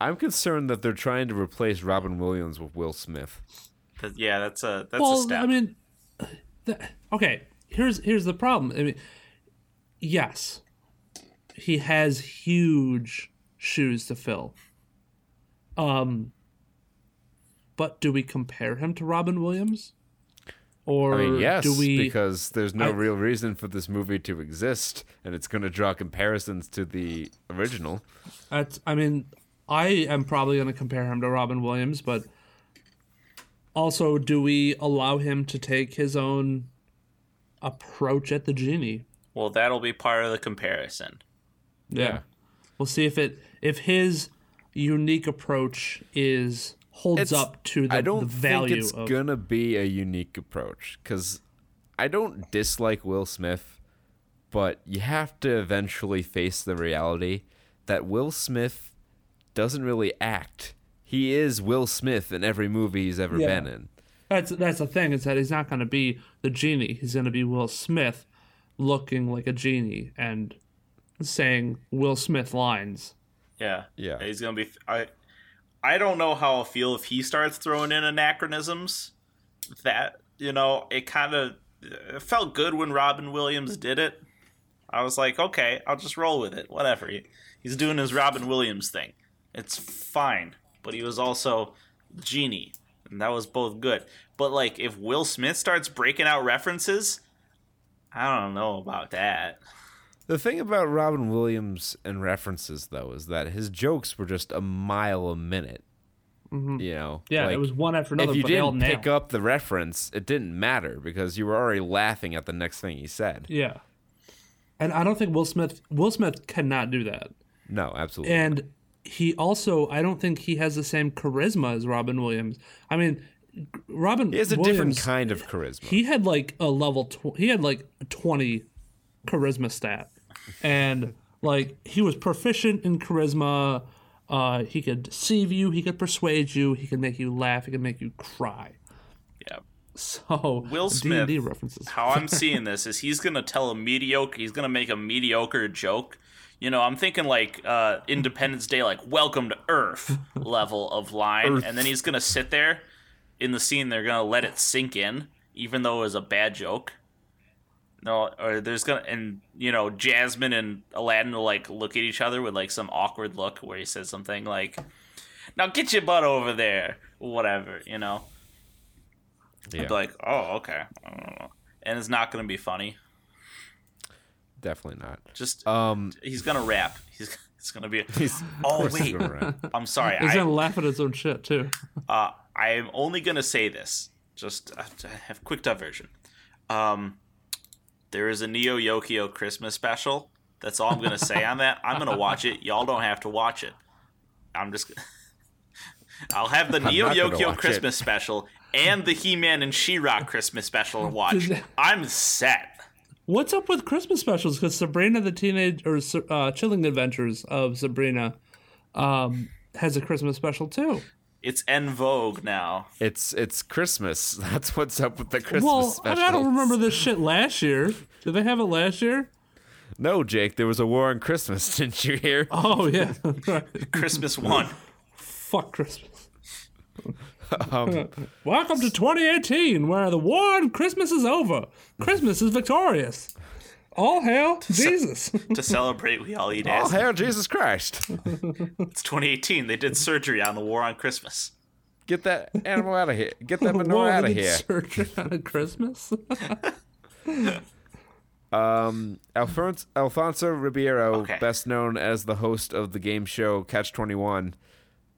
I'm concerned that they're trying to replace Robin Williams with Will Smith. Yeah, that's a that's a well, step. I mean, the, okay. Here's here's the problem. I mean, yes, he has huge shoes to fill. Um, but do we compare him to Robin Williams? Or I mean, yes, do we because there's no I- real reason for this movie to exist, and it's going to draw comparisons to the original. That's, I mean, I am probably going to compare him to Robin Williams, but also, do we allow him to take his own approach at the genie? well, that'll be part of the comparison. Yeah. We'll see if it if his unique approach is holds It's- up to the, I don't the value think it's of gonna be a unique approach because I don't dislike Will Smith, but you have to eventually face the reality that Will Smith doesn't really act. He is Will Smith in every movie he's ever Yeah. been in. that's that's the thing is that he's not going to be the genie. He's going to be Will Smith looking like a genie and saying Will Smith lines. Yeah, Yeah. He's gonna be. I I don't know how I'll feel if he starts throwing in anachronisms. That you know, it kind of it felt good when Robin Williams did it. I was like, okay, I'll just roll with it. Whatever. He, he's doing his Robin Williams thing. It's fine. But he was also genie, and that was both good. But like, if Will Smith starts breaking out references, I don't know about that. The thing about Robin Williams and references, though, is that his jokes were just a mile a minute. You know, Mm-hmm. Yeah, like, it was one after another. if you but they all didn't pick nailed. up the reference, it didn't matter because you were already laughing at the next thing he said. Yeah, and I don't think Will Smith Will Smith cannot do that. No, absolutely. And he also, I don't think he has the same charisma as Robin Williams. I mean, Robin he has a Williams, different kind of charisma. He had like a level. Tw- he had like a twenty charisma stat, and like he was proficient in charisma. Uh, he could deceive you. He could persuade you. He could make you laugh. He could make you cry. Yeah. So Will Smith, D&D references. how I'm seeing this is he's gonna tell a mediocre. He's gonna make a mediocre joke. You know, I'm thinking like uh, Independence Day, like "Welcome to Earth" level of line, and then he's gonna sit there in the scene. They're gonna let it sink in, even though it was a bad joke. No, or there's gonna and you know Jasmine and Aladdin will like look at each other with like some awkward look where he says something like, "Now get your butt over there," whatever, you know. yeah, I'd be like, oh, okay. I don't know. And it's not going to be funny. Definitely not. Just Um, he's going to rap. He's it's going to be. he's of Oh wait, gonna. I'm sorry. He's I gonna laugh at his own shit too. uh, I am only going to say this just uh, I have quick diversion. Um, there is a Neo Yokio Christmas special. That's all I'm gonna say on that. I'm gonna watch it. Y'all don't have to watch it. I'm just. I'll have the Neo not gonna Yokio watch Christmas special and the He-Man and She-Ra Christmas special to watch. I'm set. What's up with Christmas specials? Because Sabrina the Teenage or uh, Chilling Adventures of Sabrina um, has a Christmas special too. It's en vogue now. It's it's Christmas. That's what's up with the Christmas well, I, mean, I don't remember this shit last year. Did they have it last year? No, Jake, there was a war on Christmas. Didn't you hear? Oh yeah, Christmas one. fuck Christmas. Welcome to 2018, where the war on Christmas is over. Christmas is victorious. All hail Jesus. to celebrate, we all eat ass. hail Jesus Christ! It's 2018. They did surgery on the war on Christmas. Get that animal out of here. Get that Whoa, manure out of here. surgery on Christmas. Um, Alfonso, Alfonso Ribeiro, Okay. best known as the host of the game show Catch Twenty One.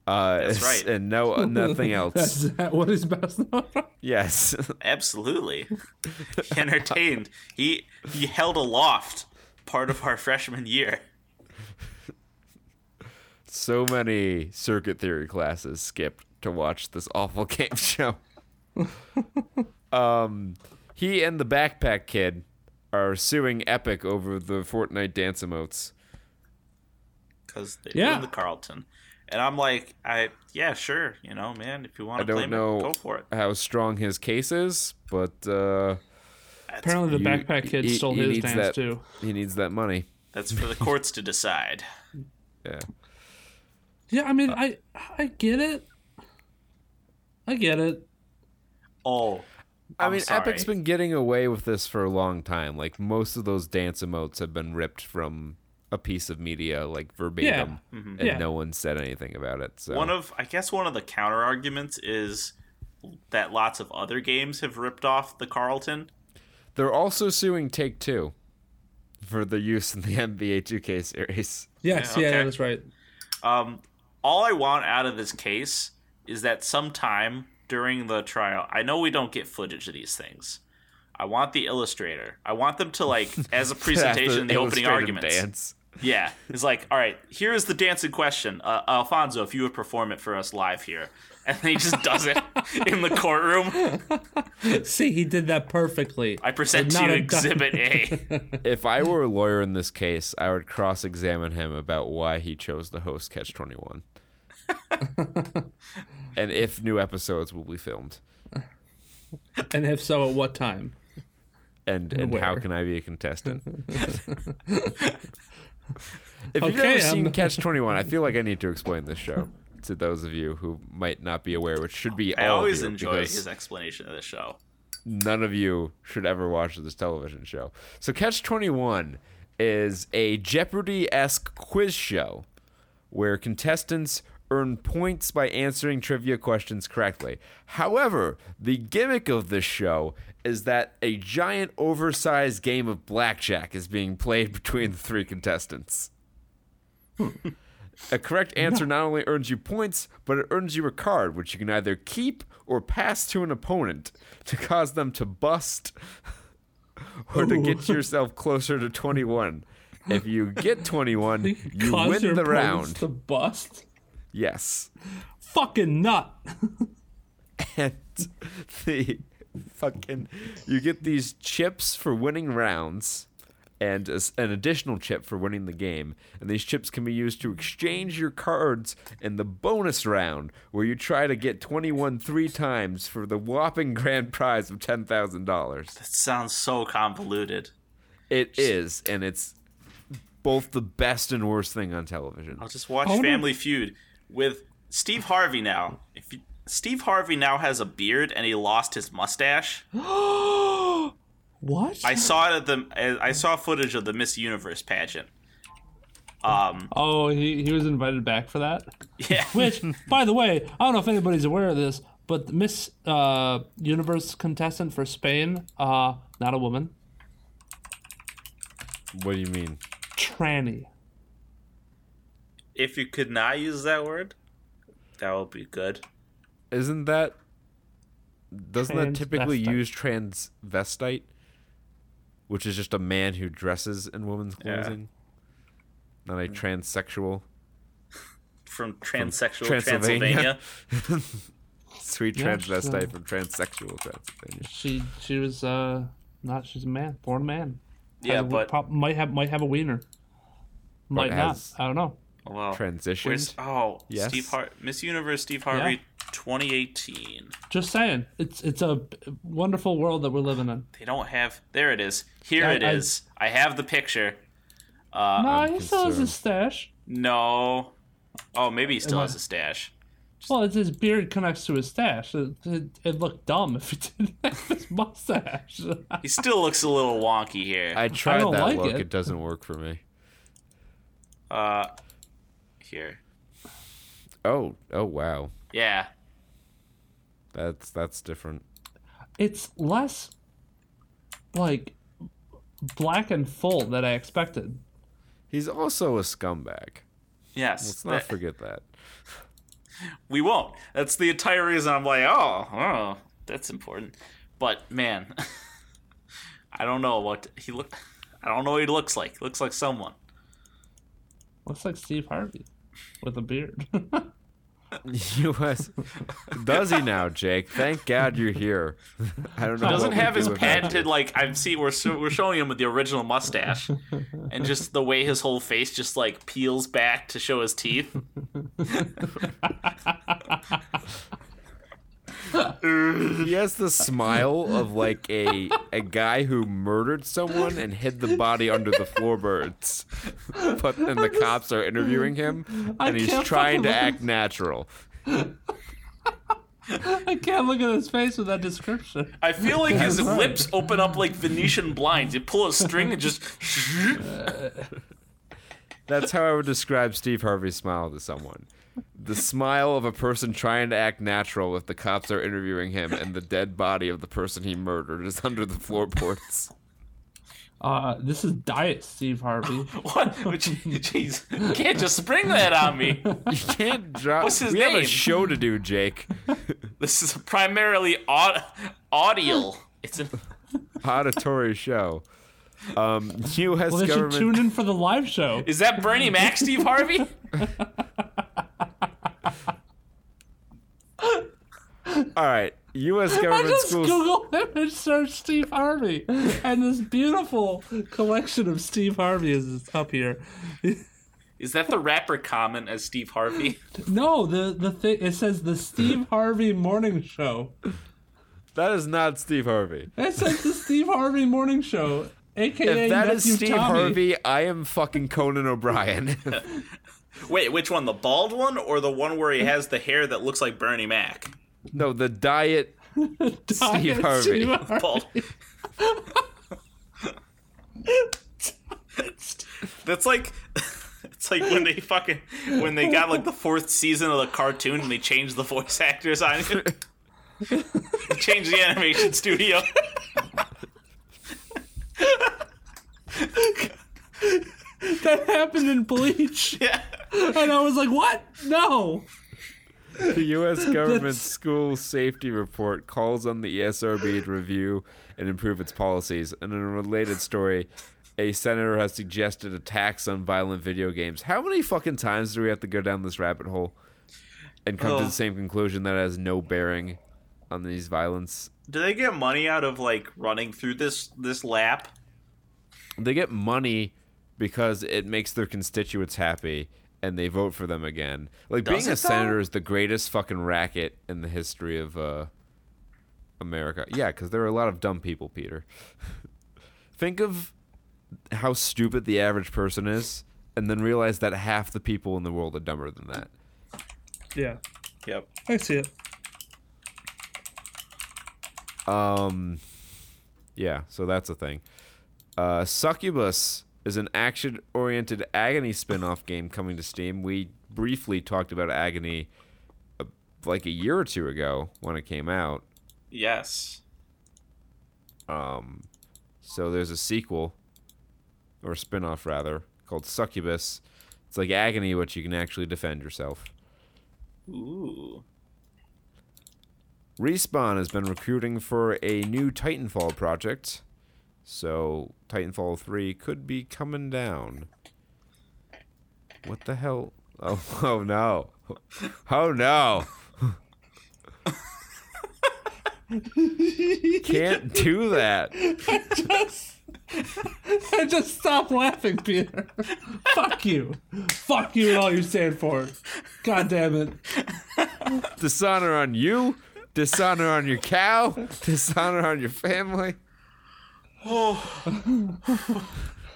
Uh, That's right. And no, nothing else. Is that what is best known? for? yes. Absolutely. He entertained. He he held aloft part of our freshman year. so many circuit theory classes skipped to watch this awful game show. um, he and the backpack kid are suing Epic over the Fortnite dance emotes. because they Yeah. yeah. the Carlton. And I'm like, I yeah, sure, you know, man, if you want to play don't know go for it. how strong his case is, but uh, Apparently, the you- backpack kid he- stole he his dance that- too. he needs that money. that's for the courts to decide. Yeah. Yeah, I mean, I I get it. I get it. Oh, I I'm mean, sorry. Epic's been getting away with this for a long time. Like most of those dance emotes have been ripped from a piece of media, like verbatim, and Yeah. no one said anything about it. So one of I guess one of the counter arguments is that lots of other games have ripped off the Carlton. they're also suing Take Two for the use in the NBA 2K series. Yes, Yeah, yeah, that's right. Um, all I want out of this case is that sometime during the trial, I know we don't get footage of these things. I want the illustrator. I want them to like as a presentation in the opening Illustrative arguments. Dance. Yeah, it's like, all right, here is the dance in question. Uh, Alfonso, if you would perform it for us live here, and then he just does it in the courtroom. See, he did that perfectly. I present But to you not Exhibit A. If I were a lawyer in this case, I would cross-examine him about why he chose to host Catch 21. and if new episodes will be filmed. And if so, at what time? and and how can I be a contestant? If you've Okay, never seen Catch Twenty One, I feel like I need to explain this show to those of you who might not be aware, which should be I all of always you, enjoy his explanation of the show. None of you should ever watch this television show. So Catch Twenty One is a Jeopardy esque quiz show where contestants earn points by answering trivia questions correctly. However, the gimmick of this show is that a giant oversized game of blackjack is being played between the three contestants. A correct answer not only earns you points, but it earns you a card, which you can either keep or pass to an opponent to cause them to bust or to get yourself closer to 21. If you get 21, you win the round. To bust. Yes. Fucking nut. And the fucking you get these chips for winning rounds and a s an additional chip for winning the game. And these chips can be used to exchange your cards in the bonus round where you try to get 21 three times for the whopping grand prize of $10,000. That sounds so convoluted. It is and it's both the best and worst thing on television. I'll just watch I wonder- Family Feud with Steve Harvey now. If you, Steve Harvey now has a beard and he lost his mustache. What? I saw it at the I saw footage of the Miss Universe pageant. Um, oh, he, he was invited back for that? yeah. Which, by the way, I don't know if anybody's aware of this, but the Miss uh, Universe contestant for Spain, uh, not a woman, What do you mean? tranny. If you could not use that word, that would be good. Isn't that doesn't that typically use transvestite, which is just a man who dresses in women's Yeah. clothing, not a transsexual. From transsexual Transylvania. Transylvania. Sweet Yeah, transvestite so- from transsexual Transylvania. She she was uh not she's a man, born man. Yeah, Has a- but prob- might have might have a wiener. Might not. I don't know. wow. Transitioned? Oh Yes. Steve Hart Miss Universe Steve Harvey 2018. Just saying, it's it's a wonderful world that we're living in. They don't have. There it is. Here I- it I- is. I, have the picture. Uh, no, he still has concerned. his stash. no. Oh, maybe he still Am I- has a stash. Well, it's his beard connects to his stash. It, it, it looked dumb if it didn't have his mustache. He still looks a little wonky here. I tried don't that like look. it. It. doesn't work for me. Uh, here. Oh, oh wow, Yeah. That's that's different. it's less like black and full that I expected. He's also a scumbag. Yes. Let's not that- forget that. we won't. That's the entire reason I'm like, oh, oh, that's important. But man, I don't know what he look. I don't know what he looks like. Looks like someone. Looks like Steve Harvey with a beard. U.S. Does he now, Jake? Thank God you're here. I don't know. He doesn't have his patented like I've seen. We're so- we're showing him with the original mustache, and just the way his whole face just like peels back to show his teeth. He has the smile of like a a guy who murdered someone and hid the body under the floorboards. But then the cops are interviewing him, I and he's trying to fucking look act natural. I can't look at his face with that description. I feel like his That's lips open up like Venetian blinds. You pull a string and just. That's how I would describe Steve Harvey's smile to someone. The smile of a person trying to act natural if the cops are interviewing him and the dead body of the person he murdered is under the floorboards. Uh, this is Diet Steve Harvey. What? Jeez, you can't just spring that on me. You can't drop. What's his we have a show to do, Jake. This is primarily aud- audio. It's an Auditory show. Um, U.S. Well, they should tune in for the live show. Is that Bernie Mac, Steve Harvey? All right, U.S. government I government just schools. Google image search Steve Harvey, and this beautiful collection of Steve Harvey is up here. Is that the rapper Common as Steve Harvey? No, the the thing it says the Steve Harvey Morning Show. That is not Steve Harvey. It says the Steve Harvey Morning Show, aka If that is Nephew Steve Tommy. Harvey, I am fucking Conan O'Brien. Wait, which one? The bald one or the one where he has the hair that looks like Bernie Mac? No, the diet. Diet Steve Harvey. Steve Harvey. That's like it's like when they fucking when they got like the fourth season of the cartoon and they changed the voice actors on it. They changed the animation studio. That happened in Bleach, yeah. and I was like, "What? No!" The U.S. government school safety report calls on the ESRB to review and improve its policies. And in a related story, a senator has suggested a tax on violent video games. How many fucking times do we have to go down this rabbit hole and come to Oh. the same conclusion that has no bearing on these violence? Do they get money out of like running through this this lap? They get money because it makes their constituents happy and they vote for them again. Like Does being a it, though? senator is the greatest fucking racket in the history of uh, America. Yeah, because there are a lot of dumb people, Peter. Think of how stupid the average person is, and then realize that half the people in the world are dumber than that. Yeah, Yep. I see it. Um, yeah, so that's a thing. Uh, Succubus is an action-oriented Agony spin-off game coming to Steam. We briefly talked about Agony uh, like a year or two ago when it came out. Yes. Um, so there's a sequel or a spin-off rather called Succubus. It's like Agony, but you can actually defend yourself. Ooh. Respawn has been recruiting for a new Titanfall project, so Titanfall 3 could be coming down. What the hell? Oh, oh no. Oh no. Can't do that. I just stop laughing, Peter. Fuck you. Fuck you and all you stand for. God damn it. Dishonor on you, dishonor on your cow, dishonor on your family. Oh.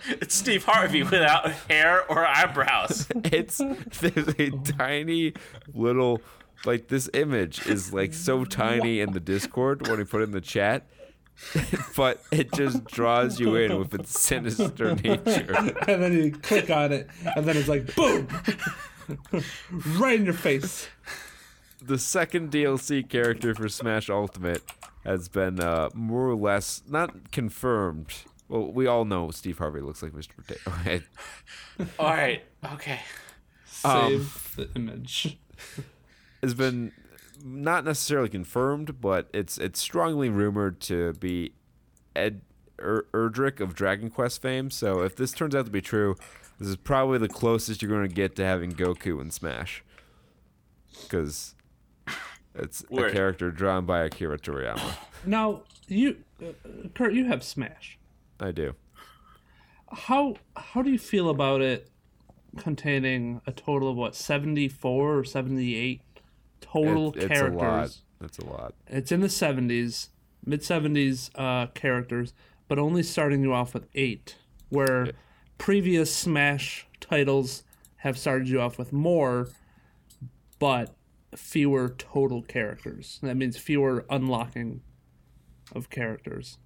It's Steve Harvey without hair or eyebrows. It's there's a tiny little like this image is like so tiny in the Discord when we put it in the chat. but it just draws you in with its sinister nature. And then you click on it, and then it's like, boom! right in your face. The second DLC character for Smash Ultimate has been uh, more or less not confirmed. Well, we all know Steve Harvey looks like Mr. Potato. All right. Okay. Save the image. has been not necessarily confirmed, but it's it's strongly rumored to be Ed Ur- Erdrick of Dragon Quest fame. So if this turns out to be true, this is probably the closest you're going to get to having Goku in Smash, because it's a character drawn by Akira Toriyama. Now, you, uh, Kurt, you have Smash. I do. How how do you feel about it containing a total of what seventy four or seventy eight total It- it's characters? a lot. It's a lot. It's in the seventies, mid seventies uh, characters, but only starting you off with eight. Where previous Smash titles have started you off with more, but fewer total characters. That means fewer unlocking of characters.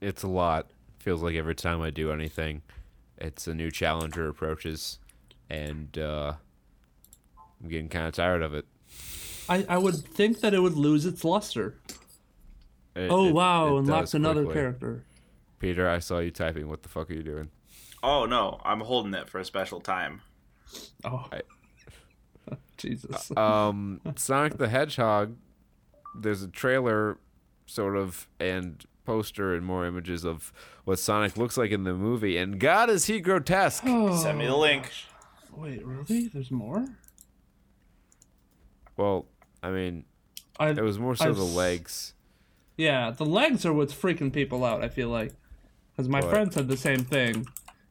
It's a lot. Feels like every time I do anything, it's a new challenger approaches, and uh, I'm getting kind of tired of it. I, I would think that it would lose its luster. It- Oh it- wow, it unlocked another quickly. character. Peter, I saw you typing. What the fuck are you doing? Oh no, I'm holding it for a special time. Oh, I- Jesus. Um, Sonic the Hedgehog. There's a trailer, sort of, and poster and more images of what Sonic looks like in the movie. And God, is he grotesque! Send me the link. Wait, really? There's more? Well, I mean, I it was more so I've the legs. Yeah, the legs are what's freaking people out. I feel like, because my What? friend said the same thing.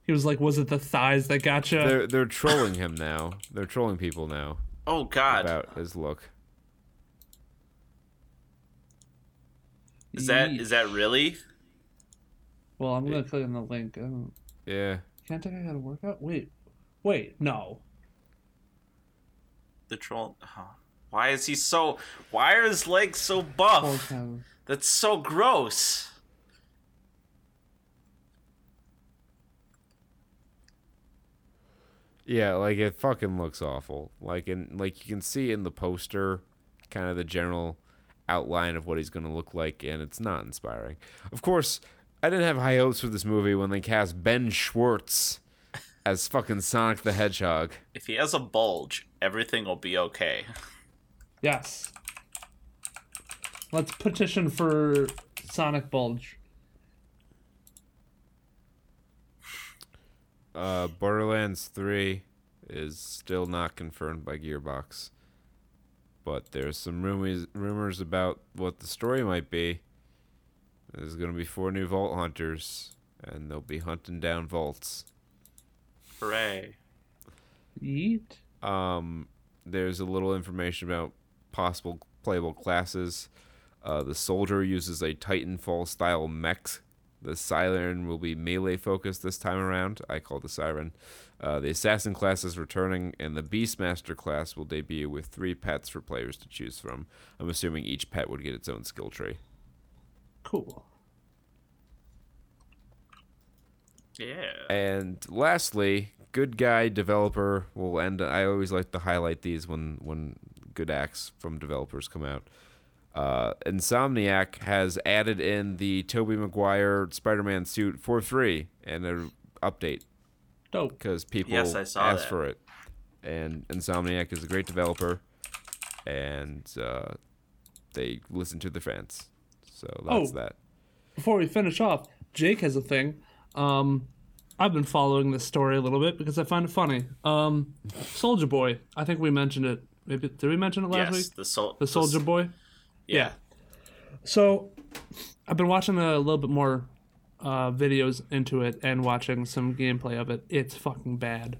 He was like, "Was it the thighs that got you?" They're they're trolling him now. They're trolling people now Oh God, about his look. is that is that really? Well, I'm gonna click on the link. I don't, Yeah. can't think I got a workout. Wait, wait, no. The troll. Huh. Why is he so? Why are his legs so buff? That's so gross. Yeah, like it fucking looks awful. Like in like you can see in the poster kind of the general outline of what he's going to look like and it's not inspiring. Of course, I didn't have high hopes for this movie when they cast Ben Schwartz as fucking Sonic the Hedgehog. If he has a bulge, everything will be okay. Yes. Let's petition for Sonic Bulge. Uh Borderlands 3 is still not confirmed by Gearbox. But there's some rumors rumors about what the story might be. There's going to be four new vault hunters and they'll be hunting down vaults. Hooray! Yeet. Um, there's a little information about possible playable classes. Uh, the soldier uses a Titanfall style mech. The siren will be melee focused this time around. I call the siren. Uh, the assassin class is returning, and the beastmaster class will debut with three pets for players to choose from. I'm assuming each pet would get its own skill tree. Cool. Yeah. And lastly, good guy developer will end. I always like to highlight these when when good acts from developers come out. Uh, Insomniac has added in the Tobey Maguire Spider-Man suit for free and an update Dope. because people Yes, I saw asked that. for it. And Insomniac is a great developer, and uh, they listen to the fans. So that's Oh. that. before we finish off, Jake has a thing. Um, I've been following this story a little bit because I find it funny. Um, Soulja Boy. I think we mentioned it. Maybe did we mention it last yes, week? the sol- The Soulja Boy. Yeah. So, I've been watching a little bit more uh, videos into it and watching some gameplay of it. It's fucking bad.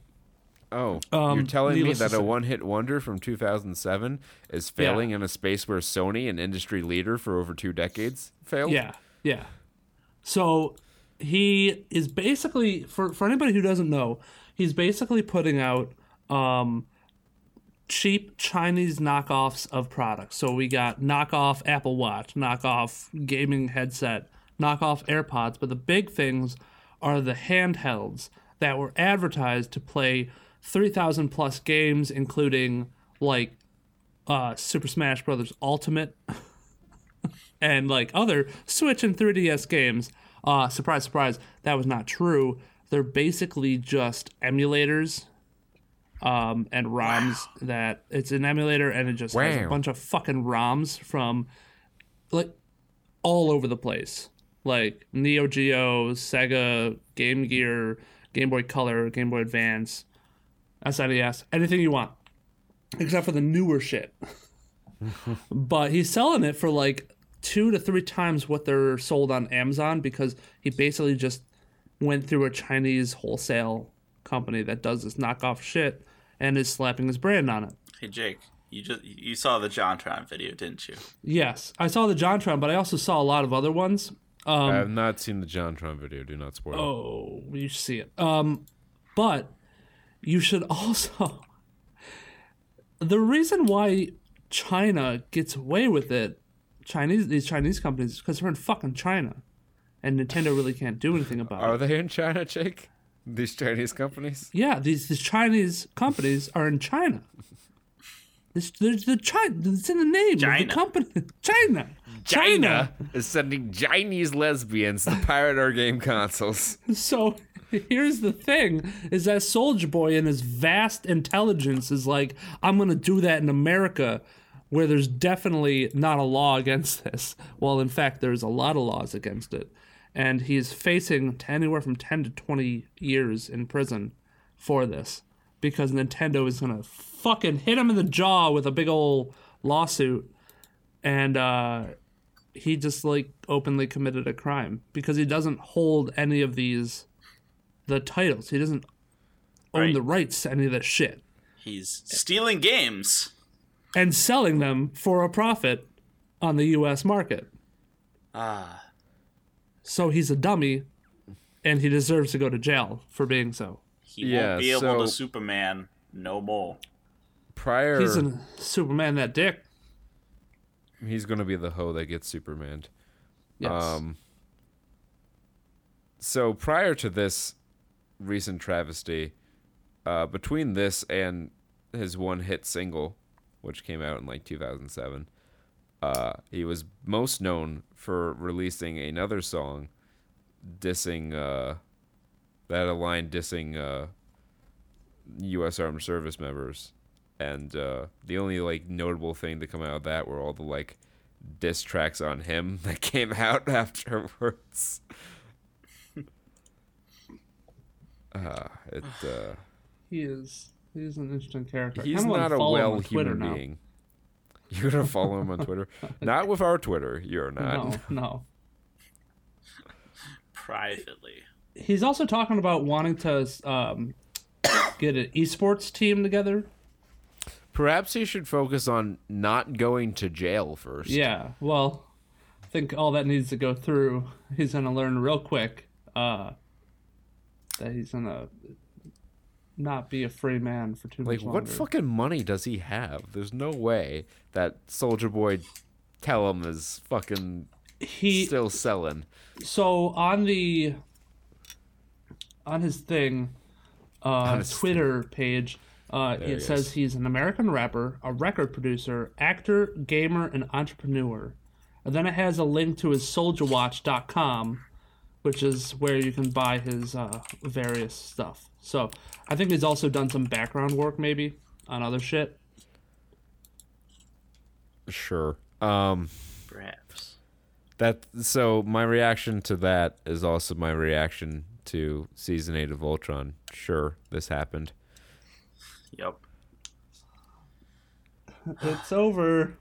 Oh, Um, you're telling me that a one-hit wonder from 2007 is failing in a space where Sony, an industry leader for over two decades, failed? Yeah, yeah. So he is basically for for anybody who doesn't know, he's basically putting out um cheap Chinese knockoffs of products. So we got knockoff Apple Watch, knockoff gaming headset, knockoff AirPods, but the big things are the handhelds that were advertised to play 3000 plus games including like uh Super Smash Brothers Ultimate and like other Switch and 3DS games. Uh, surprise, surprise, that was not true. They're basically just emulators um, and ROMs that it's an emulator and it just has a bunch of fucking ROMs from like all over the place. Like Neo Geo, Sega, Game Gear, Game Boy Color, Game Boy Advance, SNES, anything you want. Except for the newer shit but he's selling it for like two to three times what they're sold on Amazon because he basically just went through a Chinese wholesale company that does this knockoff shit and is slapping his brand on it. Hey Jake, you just you saw the JonTron video, didn't you? Yes, I saw the JonTron, but I also saw a lot of other ones. Um, I have not seen the JonTron video. Do not spoil. It. Oh, you see it. Um, but you should also. The reason why China gets away with it, Chinese these Chinese companies, because they're in fucking China, and Nintendo really can't do anything about Are it. Are they in China, Jake? These Chinese companies? Yeah, these these Chinese companies are in China. This there's the China. It's in the name of the company. China. China. is sending Chinese lesbians to pirate our game consoles. So here's the thing is that Soulja Boy in his vast intelligence is like, I'm gonna do that in America where there's definitely not a law against this. Well, in fact, there's a lot of laws against it. And he's facing anywhere from 10 to 20 years in prison for this because Nintendo is gonna fucking hit him in the jaw with a big old lawsuit. And uh, he just like openly committed a crime because he doesn't hold any of these the titles. He doesn't own Right. the rights to any of this shit He's stealing games. and selling them for a profit on the US market. Ah, So he's a dummy and he deserves to go to jail for being so. he Yeah, won't be able so- to Superman no more. Prior, He's he's, a Superman that dick. He's going to be the hoe that gets Superman. Yes. Um, so prior to this recent travesty, uh, between this and his one hit single, which came out in like 2007, uh, he was most known for releasing another song dissing, uh, that had a line dissing uh, U.S. Armed Service members. And uh, the only like notable thing to come out of that were all the like diss tracks on him that came out afterwards. uh, it, uh, he is he's an interesting character. He's not a well human now. being. You're gonna follow him on Twitter? not with our Twitter. You're not. No, no. Privately. He's also talking about wanting to um, get an esports team together. Perhaps he should focus on not going to jail first. Yeah, well, I think all that needs to go through. He's gonna learn real quick uh, that he's gonna not be a free man for too Like, much what fucking money does he have? There's no way that Soulja Boy tell him is fucking he still selling. so on the on his thing, uh, his Twitter page. Uh, he it says is. he's an American rapper, a record producer, actor, gamer, and entrepreneur. And then it has a link to his soldierwatch.com, which is where you can buy his uh, various stuff. So I think he's also done some background work, maybe on other shit. Sure. Um, Perhaps. that so my reaction to that is also my reaction to season eight of Voltron. Sure, this happened. Yep. It's over.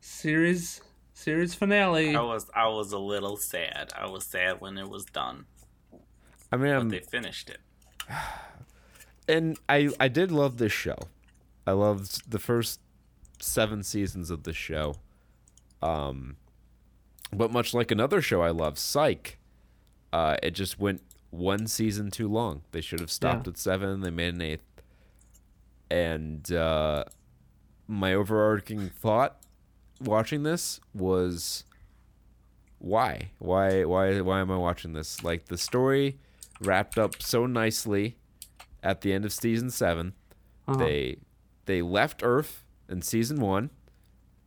Series series finale. I was I was a little sad. I was sad when it was done, I mean, but I'm, they finished it. and I I did love this show. I loved the first seven seasons of this show. Um, but much like another show I love, Psych, uh, it just went one season too long. They should have stopped Yeah. at seven. They made an eighth. And uh, my overarching thought watching this was why? Why why why am i watching this? Like the story wrapped up so nicely at the end of season 7 Uh-huh. they they left earth in season 1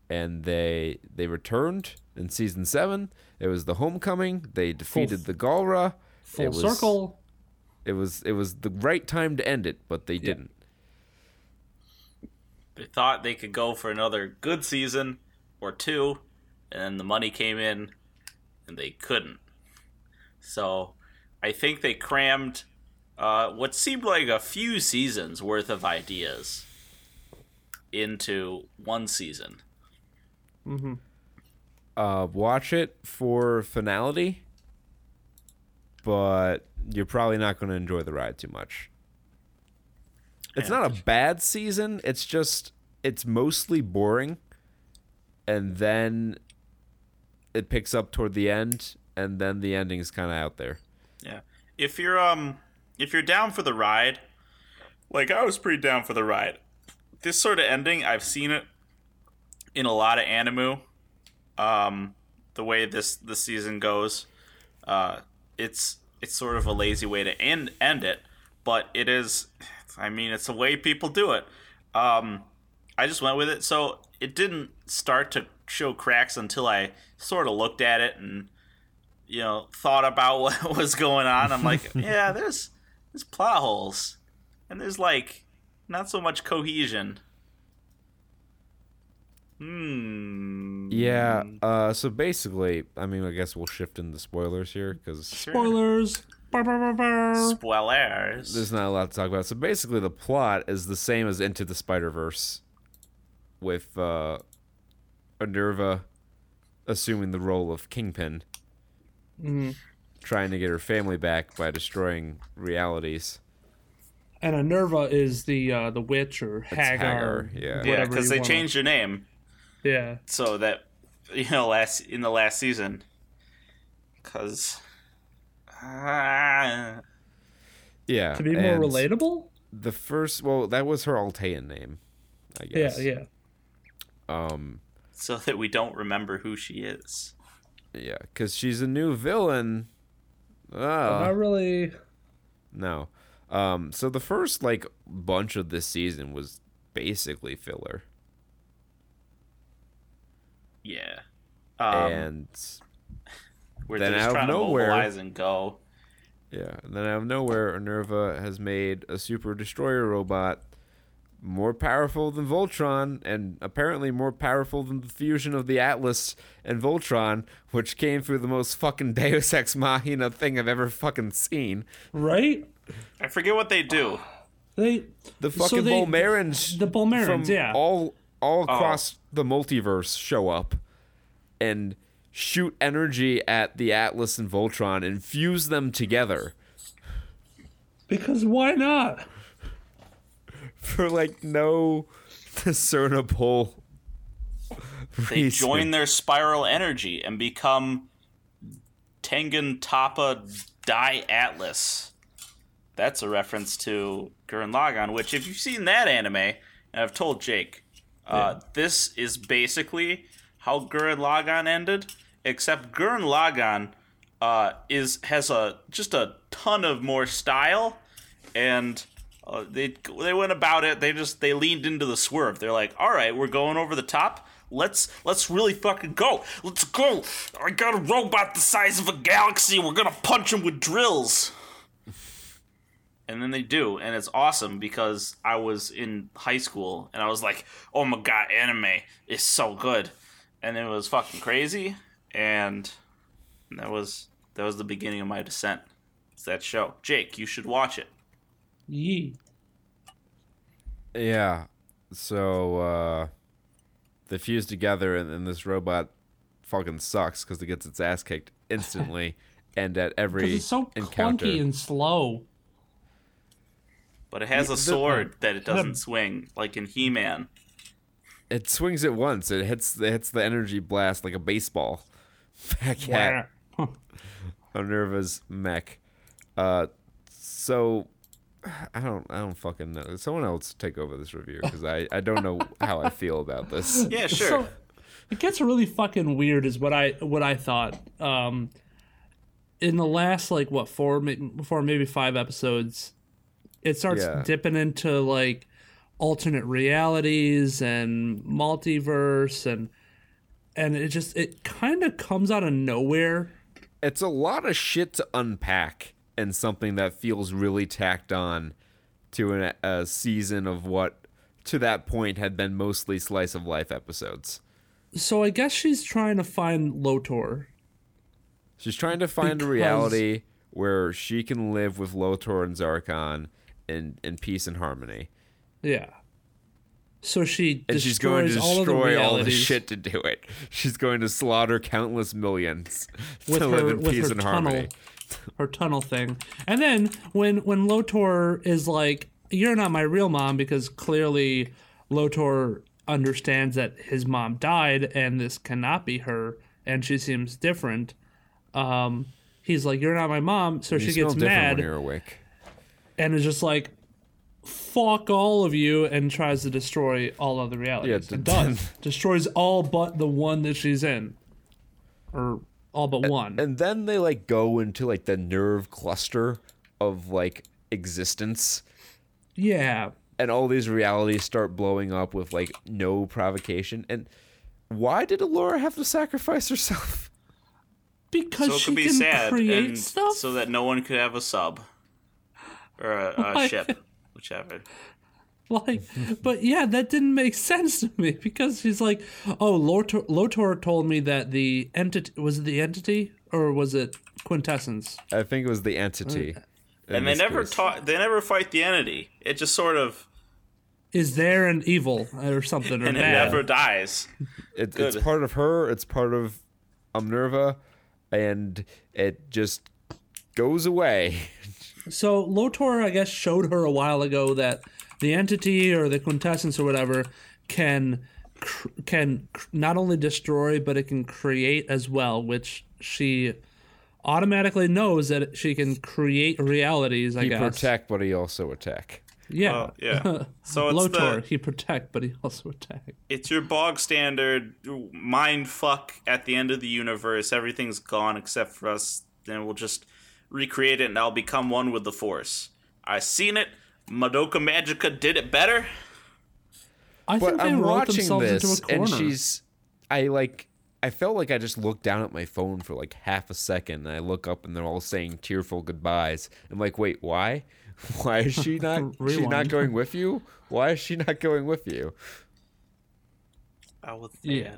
and they they returned in season 7 it was the homecoming. They defeated the galra. Full it was- circle. it was it was the right time to end it but they didn't. They thought they could go for another good season or two, and then the money came in, and they couldn't. So, I think they crammed uh, what seemed like a few seasons worth of ideas into one season. uh, watch it for finality, but you're probably not going to enjoy the ride too much. It's not a bad season. It's just it's mostly boring, and then it picks up toward the end, and then the ending is kind of out there. Yeah. If you're um if you're down for the ride, like I was pretty down for the ride. This sort of ending, I've seen it in a lot of anime. Um the way this this season goes. Uh it's it's sort of a lazy way to end end it, but it is I mean, it's the way people do it. Um I just went with it. So it didn't start to show cracks until I sort of looked at it and you know thought about what was going on i'm like yeah there's there's plot holes and there's like not so much cohesion hmm Yeah. Uh. So basically, I mean, I guess we'll shift into spoilers here because Spoilers. Brr, brr, brr, brr. spoilers there's not a lot to talk about. So basically, the plot is the same as Into the Spider Verse, with uh, Minerva assuming the role of Kingpin, Mhm. trying to get her family back by destroying realities. And Minerva is the uh, the witch or Haggar. Haggar, yeah. yeah because they wanna- changed her name Yeah. so that you know last in the last season because uh, Yeah, To be more relatable. The first, well, that was her Altean name, I guess. Yeah. Yeah. Um, so that we don't remember who she is yeah, because she's a new villain. Not Ah, really. no. Um, so the first like bunch of this season was basically filler, yeah um, and where then they're just out of trying to nowhere- mobilize and go Yeah, and then out of nowhere, Nerva has made a super destroyer robot more powerful than Voltron, and apparently more powerful than the fusion of the Atlas and Voltron, which came through the most fucking Deus Ex Machina thing I've ever fucking seen. Right. I forget what they do. They. The So fucking they- Volmarins, the Volmarins, from yeah. all all Oh. across the multiverse show up and shoot energy at the Atlas and Voltron and fuse them together. Because why not? For like no discernible reason. They join their spiral energy and become Tengen Toppa Die Atlas. That's a reference to Gurren Lagann, which, if you've seen that anime, and I've told Jake, uh, this is basically how Gurren Lagann ended, except Gurren Lagann uh, is has a just a ton of more style, and uh, they they went about it. They just they leaned into the swerve. They're like, all right, we're going over the top. Let's let's really fucking go. Let's go. I got a robot the size of a galaxy. We're gonna punch him with drills. And then they do, and it's awesome because I was in high school and I was like, "Oh my god, anime is so good," and it was fucking crazy. And that was that was the beginning of my descent. It's that show. Jake, you should watch it. Yee. Yeah. So uh they fuse together and, and this robot fucking sucks because it gets its ass kicked instantly and at every Because it's so encounter. clunky and slow. But it has Yeah, a the- sword that it doesn't swing, like in He Man. it swings it once. It hits it hits the energy blast like a baseball. Back at Minerva's mech. Uh so I don't I don't fucking know. Someone else take over this review because I, I don't know how I feel about this. Yeah, sure. So it gets really fucking weird, is what I what I thought. Um, in the last like what four may- four maybe five episodes, it starts Yeah. dipping into like alternate realities and multiverse and and it just it kind of comes out of nowhere. it's a lot of shit to unpack and something that feels really tacked on to an, a season of what to that point had been mostly slice of life episodes. So I guess she's trying to find Lotor. She's trying to find Because- a reality where she can live with Lotor and Zarkon in, in peace and harmony. Yeah. So she And she's going to destroys all destroy all the shit to do it. She's going to slaughter countless millions with to her live in peace and tunnel, harmony. Her tunnel thing. And then when when Lotor is like, "You're not my real mom," because clearly Lotor understands that his mom died and this cannot be her, and she seems different. Um, he's like, "You're not my mom," so You she gets mad when you're awake. and is just like. Fuck all of you and tries to destroy all of the realities. Yeah, and d- does. Destroys all but the one that she's in. Or all but one. and then they like go into like the nerve cluster of like existence yeah. and all these realities start blowing up with like no provocation and why did Allura have to sacrifice herself Because so she could be can sad, create and stuff. so that no one could have a sub or a, a ship, whichever. like, but yeah, that didn't make sense to me because she's like, oh, Lotor, Lotor told me that the entity was it the entity or was it quintessence? I think it was the entity uh, in And they never case. talk. They never fight the entity. It just sort of Is there an evil or something or and it bad? never dies. It, it's part of her it's part of Honerva and it just goes away So Lotor, I guess, showed her a while ago that the entity or the quintessence or whatever can cr- can cr- not only destroy but it can create as well, which she automatically knows that she can create realities. I he guess. protect but he also attack Yeah. Well, yeah. So it's Lotor, the he protect, but he also attack. it's your bog standard mind fuck at the end of the universe. Everything's gone except for us. Then we'll just recreate it, and I'll become one with the Force. I seen it. Madoka Magica did it better. I but think they I'm wrote watching themselves this into a corner. and she's I like I felt like I just looked down at my phone for like half a second and I look up and they're all saying tearful goodbyes. I'm like, wait, why? Why is she not she's not going with you? Why is she not going with you? I was yeah.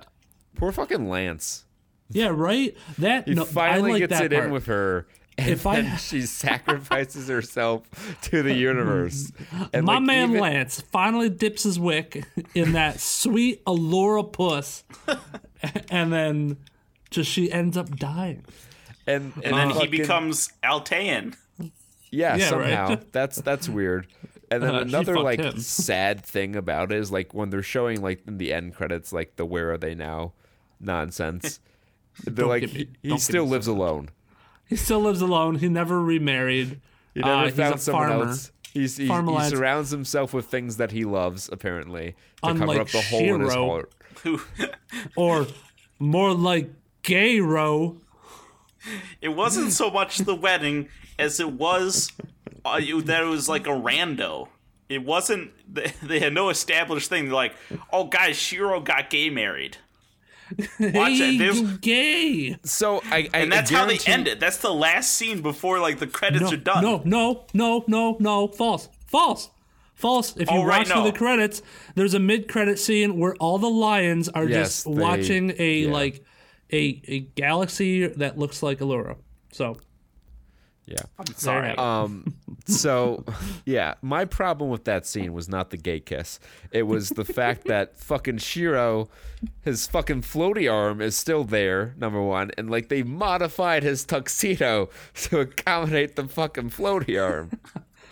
Poor fucking Lance. Yeah, right. That He no, finally I like gets that it part. in with her. And If I- she sacrifices herself to the universe. And My like, man even- Lance finally dips his wick in that sweet Allura puss, and then just she ends up dying. and, And then he becomes Altean. Yeah, Yeah, somehow. right. that's that's weird. And then Uh, another like him. sad thing about it is like when they're showing like in the end credits like the where are they now nonsense. They're Don't like me- he, he still lives started. alone. He still lives alone. He never remarried. He never Uh, he's found a someone farmer. else. He's, he, he surrounds himself with things that he loves apparently to cover up the hole in his heart. Or more like Gayro. it wasn't so much the wedding as it was uh, that it was like a rando. It wasn't. They, they had no established thing. They're like, oh, guys, Shiro got gay married. Watch hey, it. There's- you gay. So I, I and that's I how they guarantee- end it. That's the last scene before like the credits No, are done. no, no, no, no, no. False. False. false. If you Oh, right, watch through the credits, there's a mid-credit scene where all the lions are Yes, just they- watching a yeah. like a a galaxy that looks like Allura. So Yeah. Sorry. Um. So, yeah, my problem with that scene was not the gay kiss. It was the fact that fucking Shiro, his fucking floaty arm is still there. Number one, and like they modified his tuxedo to accommodate the fucking floaty arm.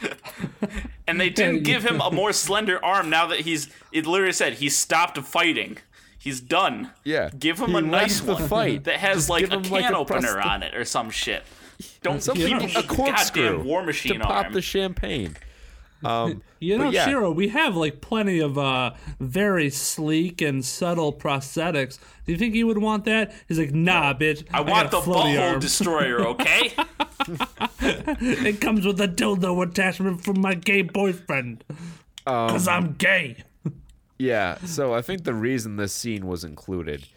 and they didn't give him a more slender arm now that he's. It literally said he stopped fighting. He's done. Yeah. Give him He a nice one fight. that has Just like a him, can like, a opener prosti- on it or some shit. Don't Some people him a corkscrew war machine to pop arm. the champagne. Um, you know, yeah. Shiro, we have like plenty of uh very sleek and subtle prosthetics. Do you think he would want that? He's like, nah, bitch. I got want the floaty butthole destroyer, okay? It comes with a dildo attachment from my gay boyfriend. Um, Cause I'm gay. Yeah, so I think the reason this scene was included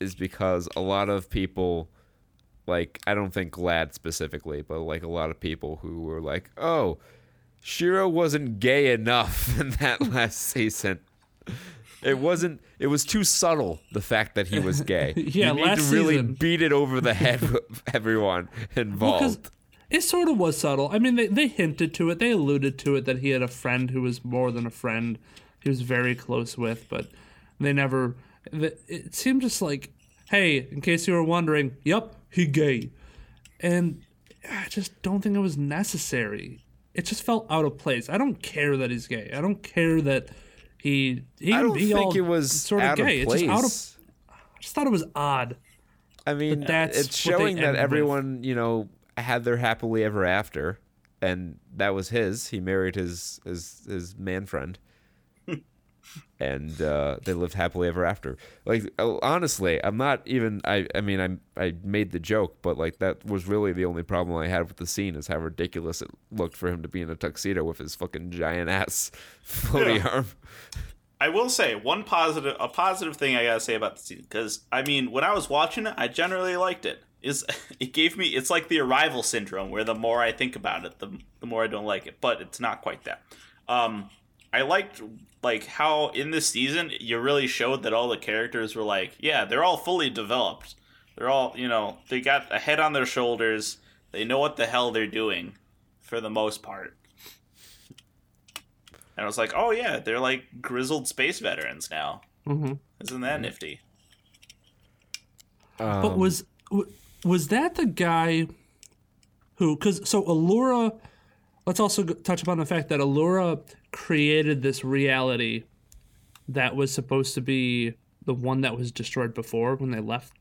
is because a lot of people, like, I don't think GLAAD specifically, but like a lot of people who were like, oh, Shiro wasn't gay enough in that last season. It wasn't, it was too subtle, the fact that he was gay. Yeah, you need last to really season- beat it over the head with everyone involved. It sort of was subtle. I mean, they, they hinted to it. They alluded to it that he had a friend who was more than a friend. He was very close with, but they never. It seemed just like, hey, in case you were wondering, yep, he gay, and I just don't think it was necessary. It just felt out of place. I don't care that he's gay. I don't care that he he I don't be think all it was sort of gay. of It's just out of. I just thought it was odd. I mean, that's it's showing that ended with. everyone, you know, had their happily ever after, and that was his. He married his his his man friend, and uh, they lived happily ever after. Like uh, honestly, I'm not even. I I mean, I I made the joke, but like that was really the only problem I had with the scene is how ridiculous it looked for him to be in a tuxedo with his fucking giant ass floaty Yeah. arm. I will say one positive, a positive thing I gotta say about the scene because I mean, when I was watching it, I generally liked it. Is it gave me? It's like the arrival syndrome, where the more I think about it, the the more I don't like it. But it's not quite that. Um, I liked like how in this season you really showed that all the characters were like, yeah, they're all fully developed. They're all, you know, they got a head on their shoulders. They know what the hell they're doing, for the most part. And I was like, oh yeah, they're like grizzled space veterans now. Mhm. Isn't that nifty? Um, But was was that the guy who? Because so Allura. Let's also touch upon the fact that Allura created this reality that was supposed to be the one that was destroyed before when they left.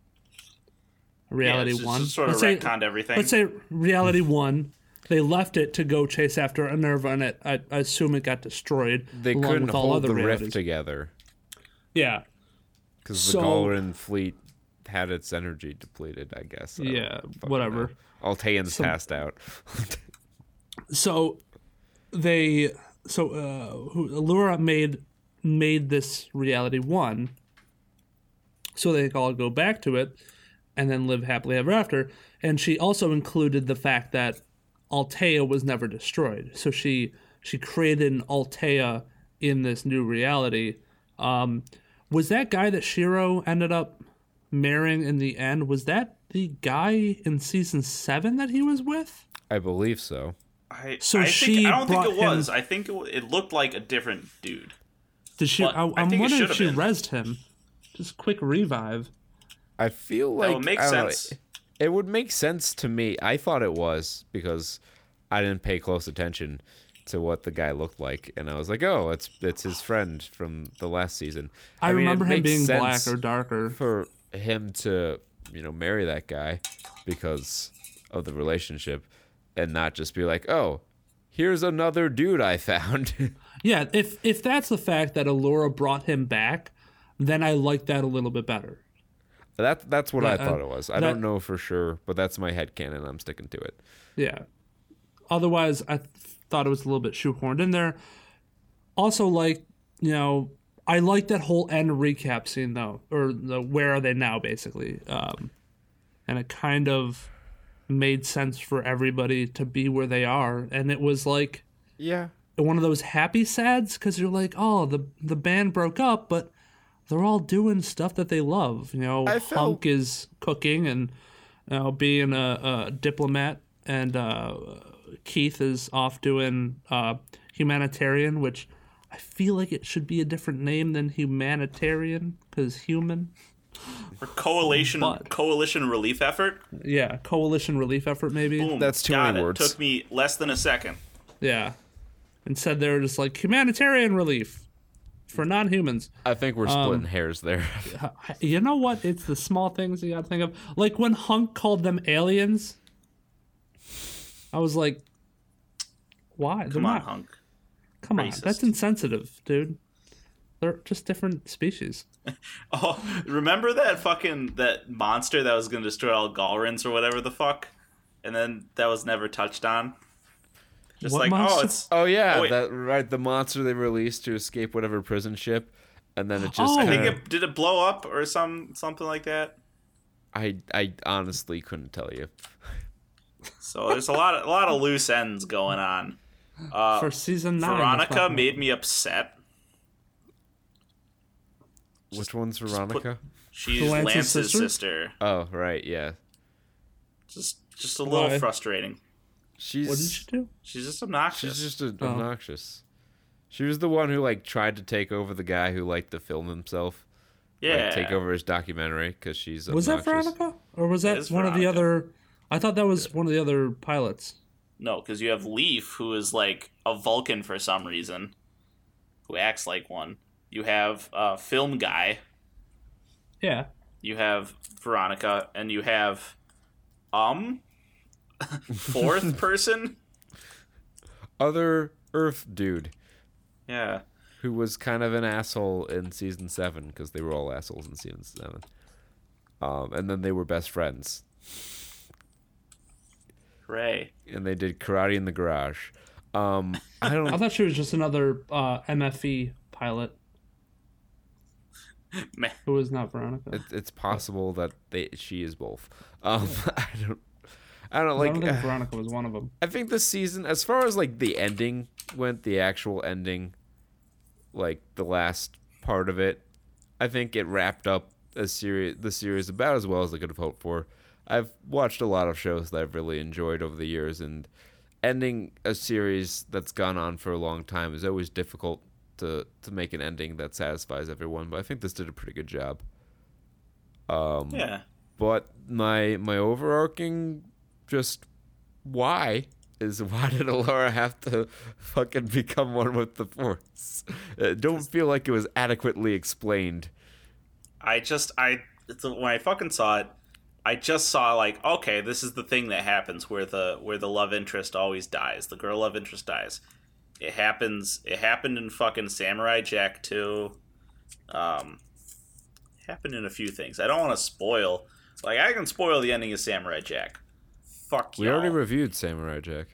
Reality yeah, it's one. Just sort let's say, retconned everything. let's say reality one. They left it to go chase after Honerva, and it, I, I assume it got destroyed. they along couldn't with all hold other the realities. rift together Yeah, because the So- Golden Fleet had its energy depleted. I guess. I yeah, whatever. know. Alteans passed out. so they so uh Allura made made this reality one. So they could all go back to it and then live happily ever after. And she also included the fact that Altea was never destroyed. So she she created an Altea in this new reality. Um was that guy that Shiro ended up marrying in the end was that the guy in season 7 that he was with? I believe so. I, so I she think, I don't think it was. him- I think it, it looked like a different dude. Did she? But I, I I'm think wondering if she been. resed him. Just quick revive. I feel like would make I don't know, sense. it would make sense to me. I thought it was because I didn't pay close attention to what the guy looked like, and I was like, "Oh, it's it's his friend from the last season." I, mean, remember him being black or darker. for him to you know marry that guy because of the relationship, and not just be like, "Oh, here's another dude I found." Yeah, if if that's the fact that Allura brought him back, then I like that a little bit better. that that's what I That- uh, thought it was. I that- don't know for sure, but that's my head canon. I'm sticking to it. Yeah. Otherwise, I th- thought it was a little bit shoehorned in there. Also, like you know, I like that whole end recap scene though, or the where are they now, basically, um, and it kind of made sense for everybody to be where they are, and it was like Yeah. one of those happy sads because you're like, oh, the the band broke up, but they're all doing stuff that they love. You know, I felt- Hunk is cooking and you know, being a, a diplomat, and uh, Keith is off doing uh, humanitarian, which I feel like it should be a different name than humanitarian because human. Or coalition But- coalition relief effort. Yeah, coalition relief effort maybe. Boom. That's too Got many it. words. Took me less than a second. Yeah. Instead, they were just like humanitarian relief for non humans. I think we're Um, splitting hairs there. You know what? It's the small things you gotta think of. Like when Hunk called them aliens, I was like, why? They're Come on, not- hunk. Come on. That's insensitive, dude. They're just different species. Oh, remember that fucking that monster that was gonna destroy all Galrins or whatever the fuck, and then that was never touched on. Just What like oh, it's Oh yeah, Oh, that right. The monster they released to escape whatever prison ship, and then it just. Oh. I think it did it blow up or some something like that. I I honestly couldn't tell you. So there's a lot of, a lot of loose ends going on. Uh, For season nine. Veronica made me upset. Which one's Veronica? She's Lance's Lance's, sister? sister? Oh right, yeah. Just just a little Why? frustrating. She's What did she do? She's just obnoxious. she's just a- Oh. obnoxious. She was the one who like tried to take over the guy who liked to film himself. yeah. Like, take over his documentary because she's Was that. Veronica? Or was that one of the other. I thought that was one of the other pilots. No, because you have Leaf, who is like a Vulcan for some reason, who acts like one. You have uh, Film Guy. Yeah. You have Veronica, and you have um fourth person. Other Earth dude Yeah, who was kind of an asshole in season seven because they were all assholes in season seven. Um, and then they were best friends, Ray. and they did karate in the garage. Um, I I don't. I thought she was just another uh, MFE pilot Man, who was not Veronica. it, it's possible that they she is both. Um, I don't. I don't I like. don't think uh, Veronica was one of them. I think this season, as far as like the ending went, the actual ending, like the last part of it, I think it wrapped up a series, the series about as well as I could have hoped for. I've watched a lot of shows that I've really enjoyed over the years, and ending a series that's gone on for a long time is always difficult to to make an ending that satisfies everyone. But I think this did a pretty good job. Um, yeah. but my my overarching just why is why did Allura have to fucking become one with the force? Don't feel like it was adequately explained. I just I it's, when I fucking saw it, I just saw like okay, this is the thing that happens where the where the love interest always dies. The girl love interest dies. It happens. It happened in fucking Samurai Jack 2. Um, happened in a few things. I don't want to spoil. Like I can spoil the ending of Samurai Jack. Fuck you. We you. already reviewed Samurai Jack.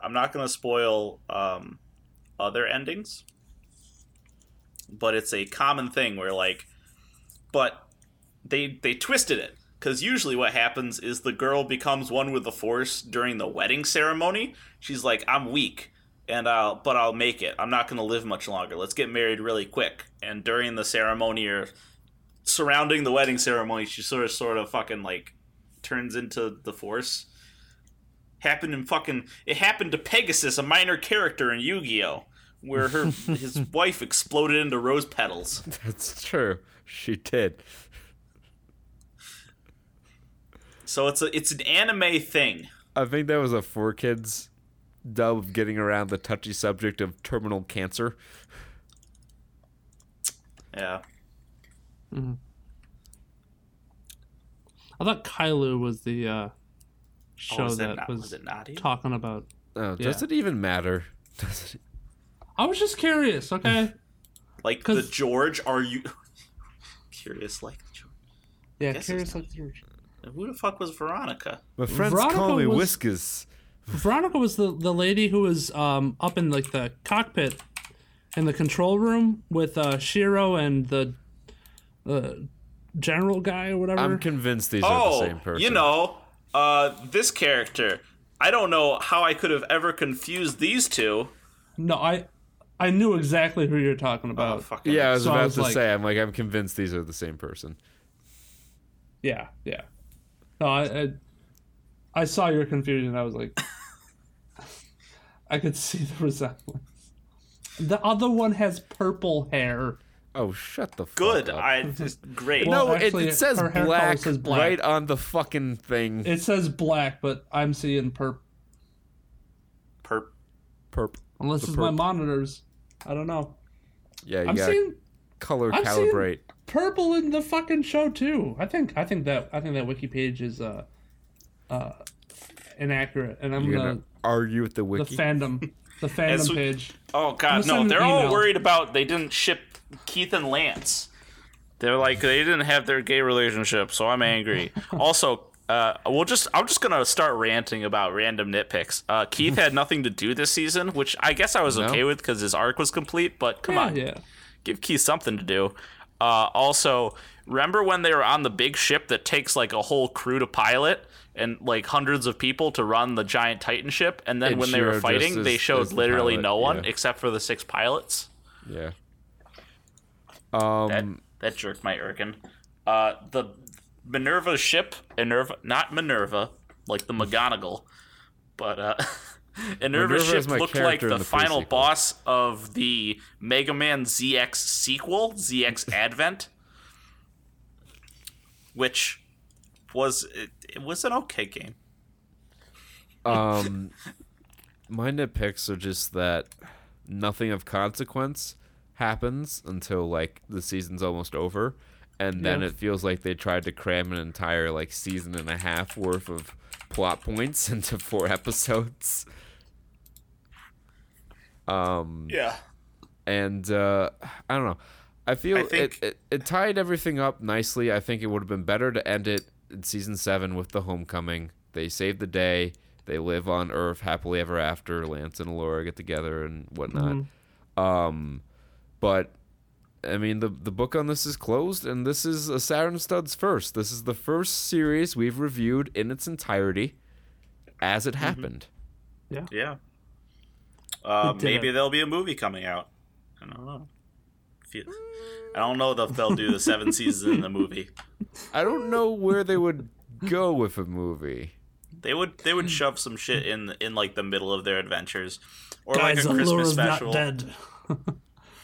I'm not gonna spoil um, other endings, but it's a common thing where like, but they they twisted it because usually what happens is the girl becomes one with the force during the wedding ceremony. She's like, I'm weak, and I'll but I'll make it. I'm not gonna live much longer. Let's get married really quick. And during the ceremony or surrounding the wedding ceremony, she sort of sort of fucking like turns into the force happened in fucking it happened to Pegasus, a minor character in Yu-Gi-Oh, where her his wife exploded into rose petals. That's true. She did. So it's a it's an anime thing. I think that was a 4Kids of getting around the touchy subject of terminal cancer. Yeah. Hmm. I thought Kylo was the uh, show Oh, was that it not, was, was it talking about. Oh, Yeah. does it even matter? Does it? I was just curious. Okay. Like the George? Are you curious? Like the George? Yeah, curious it's like George. Who the fuck was Veronica? My friends Veronica call me was- Whiskers. Veronica was the, the lady who was um, up in like the cockpit in the control room with uh, Shiro and the the general guy or whatever. I'm convinced these are the Oh, same person. you know, uh, this character. I don't know how I could have ever confused these two. No, I I knew exactly who you're talking Oh, about. fucking Yeah, I was So I about was to like- say. I'm like, I'm convinced these are the same person. Yeah, yeah. No, I, I I saw your confusion. I was like, I could see the resemblance. The other one has purple hair. Oh, shut the fuck good. up. I just great. Well, no, it- actually, it, says her hair color black, says black. right on the fucking thing. It says black, but I'm seeing purple. Perp. Perp. Unless The it's my purp- monitors. I don't know. Yeah, you I'm gotta seeing color I'm seeing- calibrate. purple in the fucking show too. I think I think that I think that wiki page is uh uh inaccurate, and I'm You're gonna, gonna argue with the wiki. the fandom the fandom we- page. Oh god, no! They're all worried about they didn't ship Keith and Lance. They're like they didn't have their gay relationship, so I'm angry. also, uh, we'll just I'm just gonna start ranting about random nitpicks. Uh, Keith had nothing to do this season, which I guess I was No. okay with because his arc was complete. But come yeah, on, yeah. give Keith something to do. Uh, also, remember when they were on the big ship that takes like a whole crew to pilot and like hundreds of people to run the giant Titan ship, and then And when they were fighting, they showed is the literally no one yeah. except for the six pilots. Yeah. Um. That that jerk my Irkin. Uh, the Honerva ship, Honerva, not Minerva, like the McGonagall, but uh, Honerva ship looked like the, the final pre-sequel. boss of the Mega Man ZX sequel, ZX Advent, which was it, it was an okay game. Um. my nitpicks are just that nothing of consequence happens until like the season's almost over, and then Yeah. it feels like they tried to cram an entire like season and a half worth of plot points into four episodes. Um. Yeah. and uh, I don't know. I feel I think- it, it, it tied everything up nicely. I think it would have been better to end it in season seven with the homecoming. They save the day. They live on Earth happily ever after. Lance and Allura get together and whatnot. Um, but I mean, the the book on this is closed, and this is a Saturn Studs first. This is the first series we've reviewed in its entirety as it happened. Yeah. Uh, maybe there'll be a movie coming out. I don't know. Feel- I don't know if they'll do the seven seasons in the movie. I don't know where they would go with a movie. They would they would shove some shit in in like the middle of their adventures, or Guys, like a Christmas Allura's special. not dead.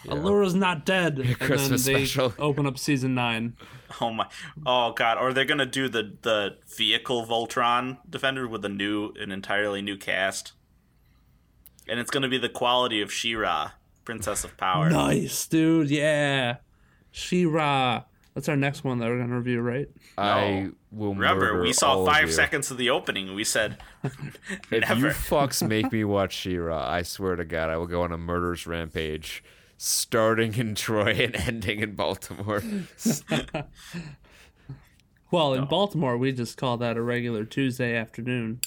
Allura's not dead. and Christmas then they special. open up season nine. Oh my! Oh god! Or they're gonna do the the vehicle Voltron Defender with a new an entirely new cast, and it's gonna be the quality of She-Ra, Princess of Power. Nice, dude. Yeah. She-Ra. That's our next one that we're gonna review, right? I will Remember, we saw all of five you. seconds of the opening. We said, If Never. you fucks make me watch She-Ra, I swear to God, I will go on a murderous rampage, starting in Troy and ending in Baltimore. Well, in Baltimore, we just call that a regular Tuesday afternoon.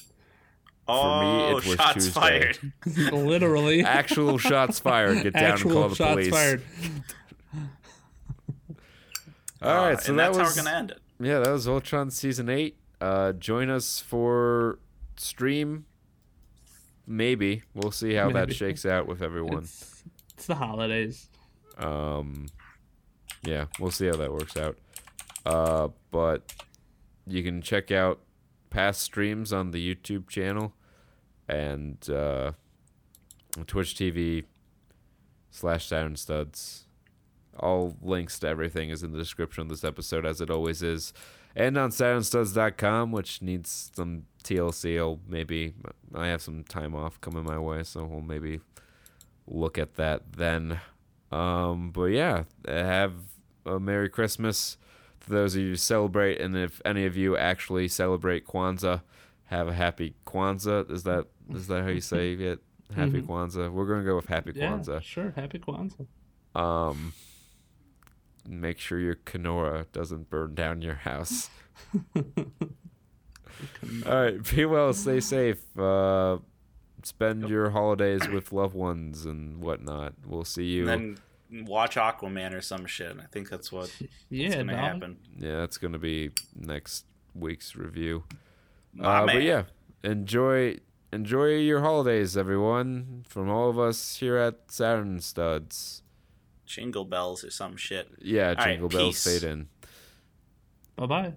"Oh, me, it was shots Tuesday. fired." Literally. Actual shots fired. Get down and call the shots police. fired. All right, so and that that's was how we're gonna end it. yeah, that was Voltron season eight. Uh, join us for stream. Maybe we'll see how that shakes out with everyone. It's, it's the holidays. Um, yeah, we'll see how that works out. Uh, but you can check out past streams on the YouTube channel and uh, Twitch TV slash Saturn Studs. All links to everything is in the description of this episode, as it always is. And on SaturnStuds.com, which needs some TLC. I'll maybe I have some time off coming my way, so we'll maybe look at that then. Um, but yeah, have a Merry Christmas those of you who celebrate, and if any of you actually celebrate Kwanzaa, have a happy Kwanzaa. Is that is that how you say it? Happy Kwanzaa. We're gonna go with Happy Kwanzaa. Yeah, sure. Happy Kwanzaa. Um, make sure your Kinara doesn't burn down your house. All right, be well, stay safe. Uh, spend your holidays with loved ones and whatnot. We'll see you watch Aquaman or some shit. And I think that's what yeah, that's gonna happen. Yeah, that's gonna be next week's review. Uh, but yeah, enjoy enjoy your holidays, everyone, from all of us here at Saturn Studs. Jingle bells or some shit. Yeah, all jingle right, bells peace. fade in. Bye bye.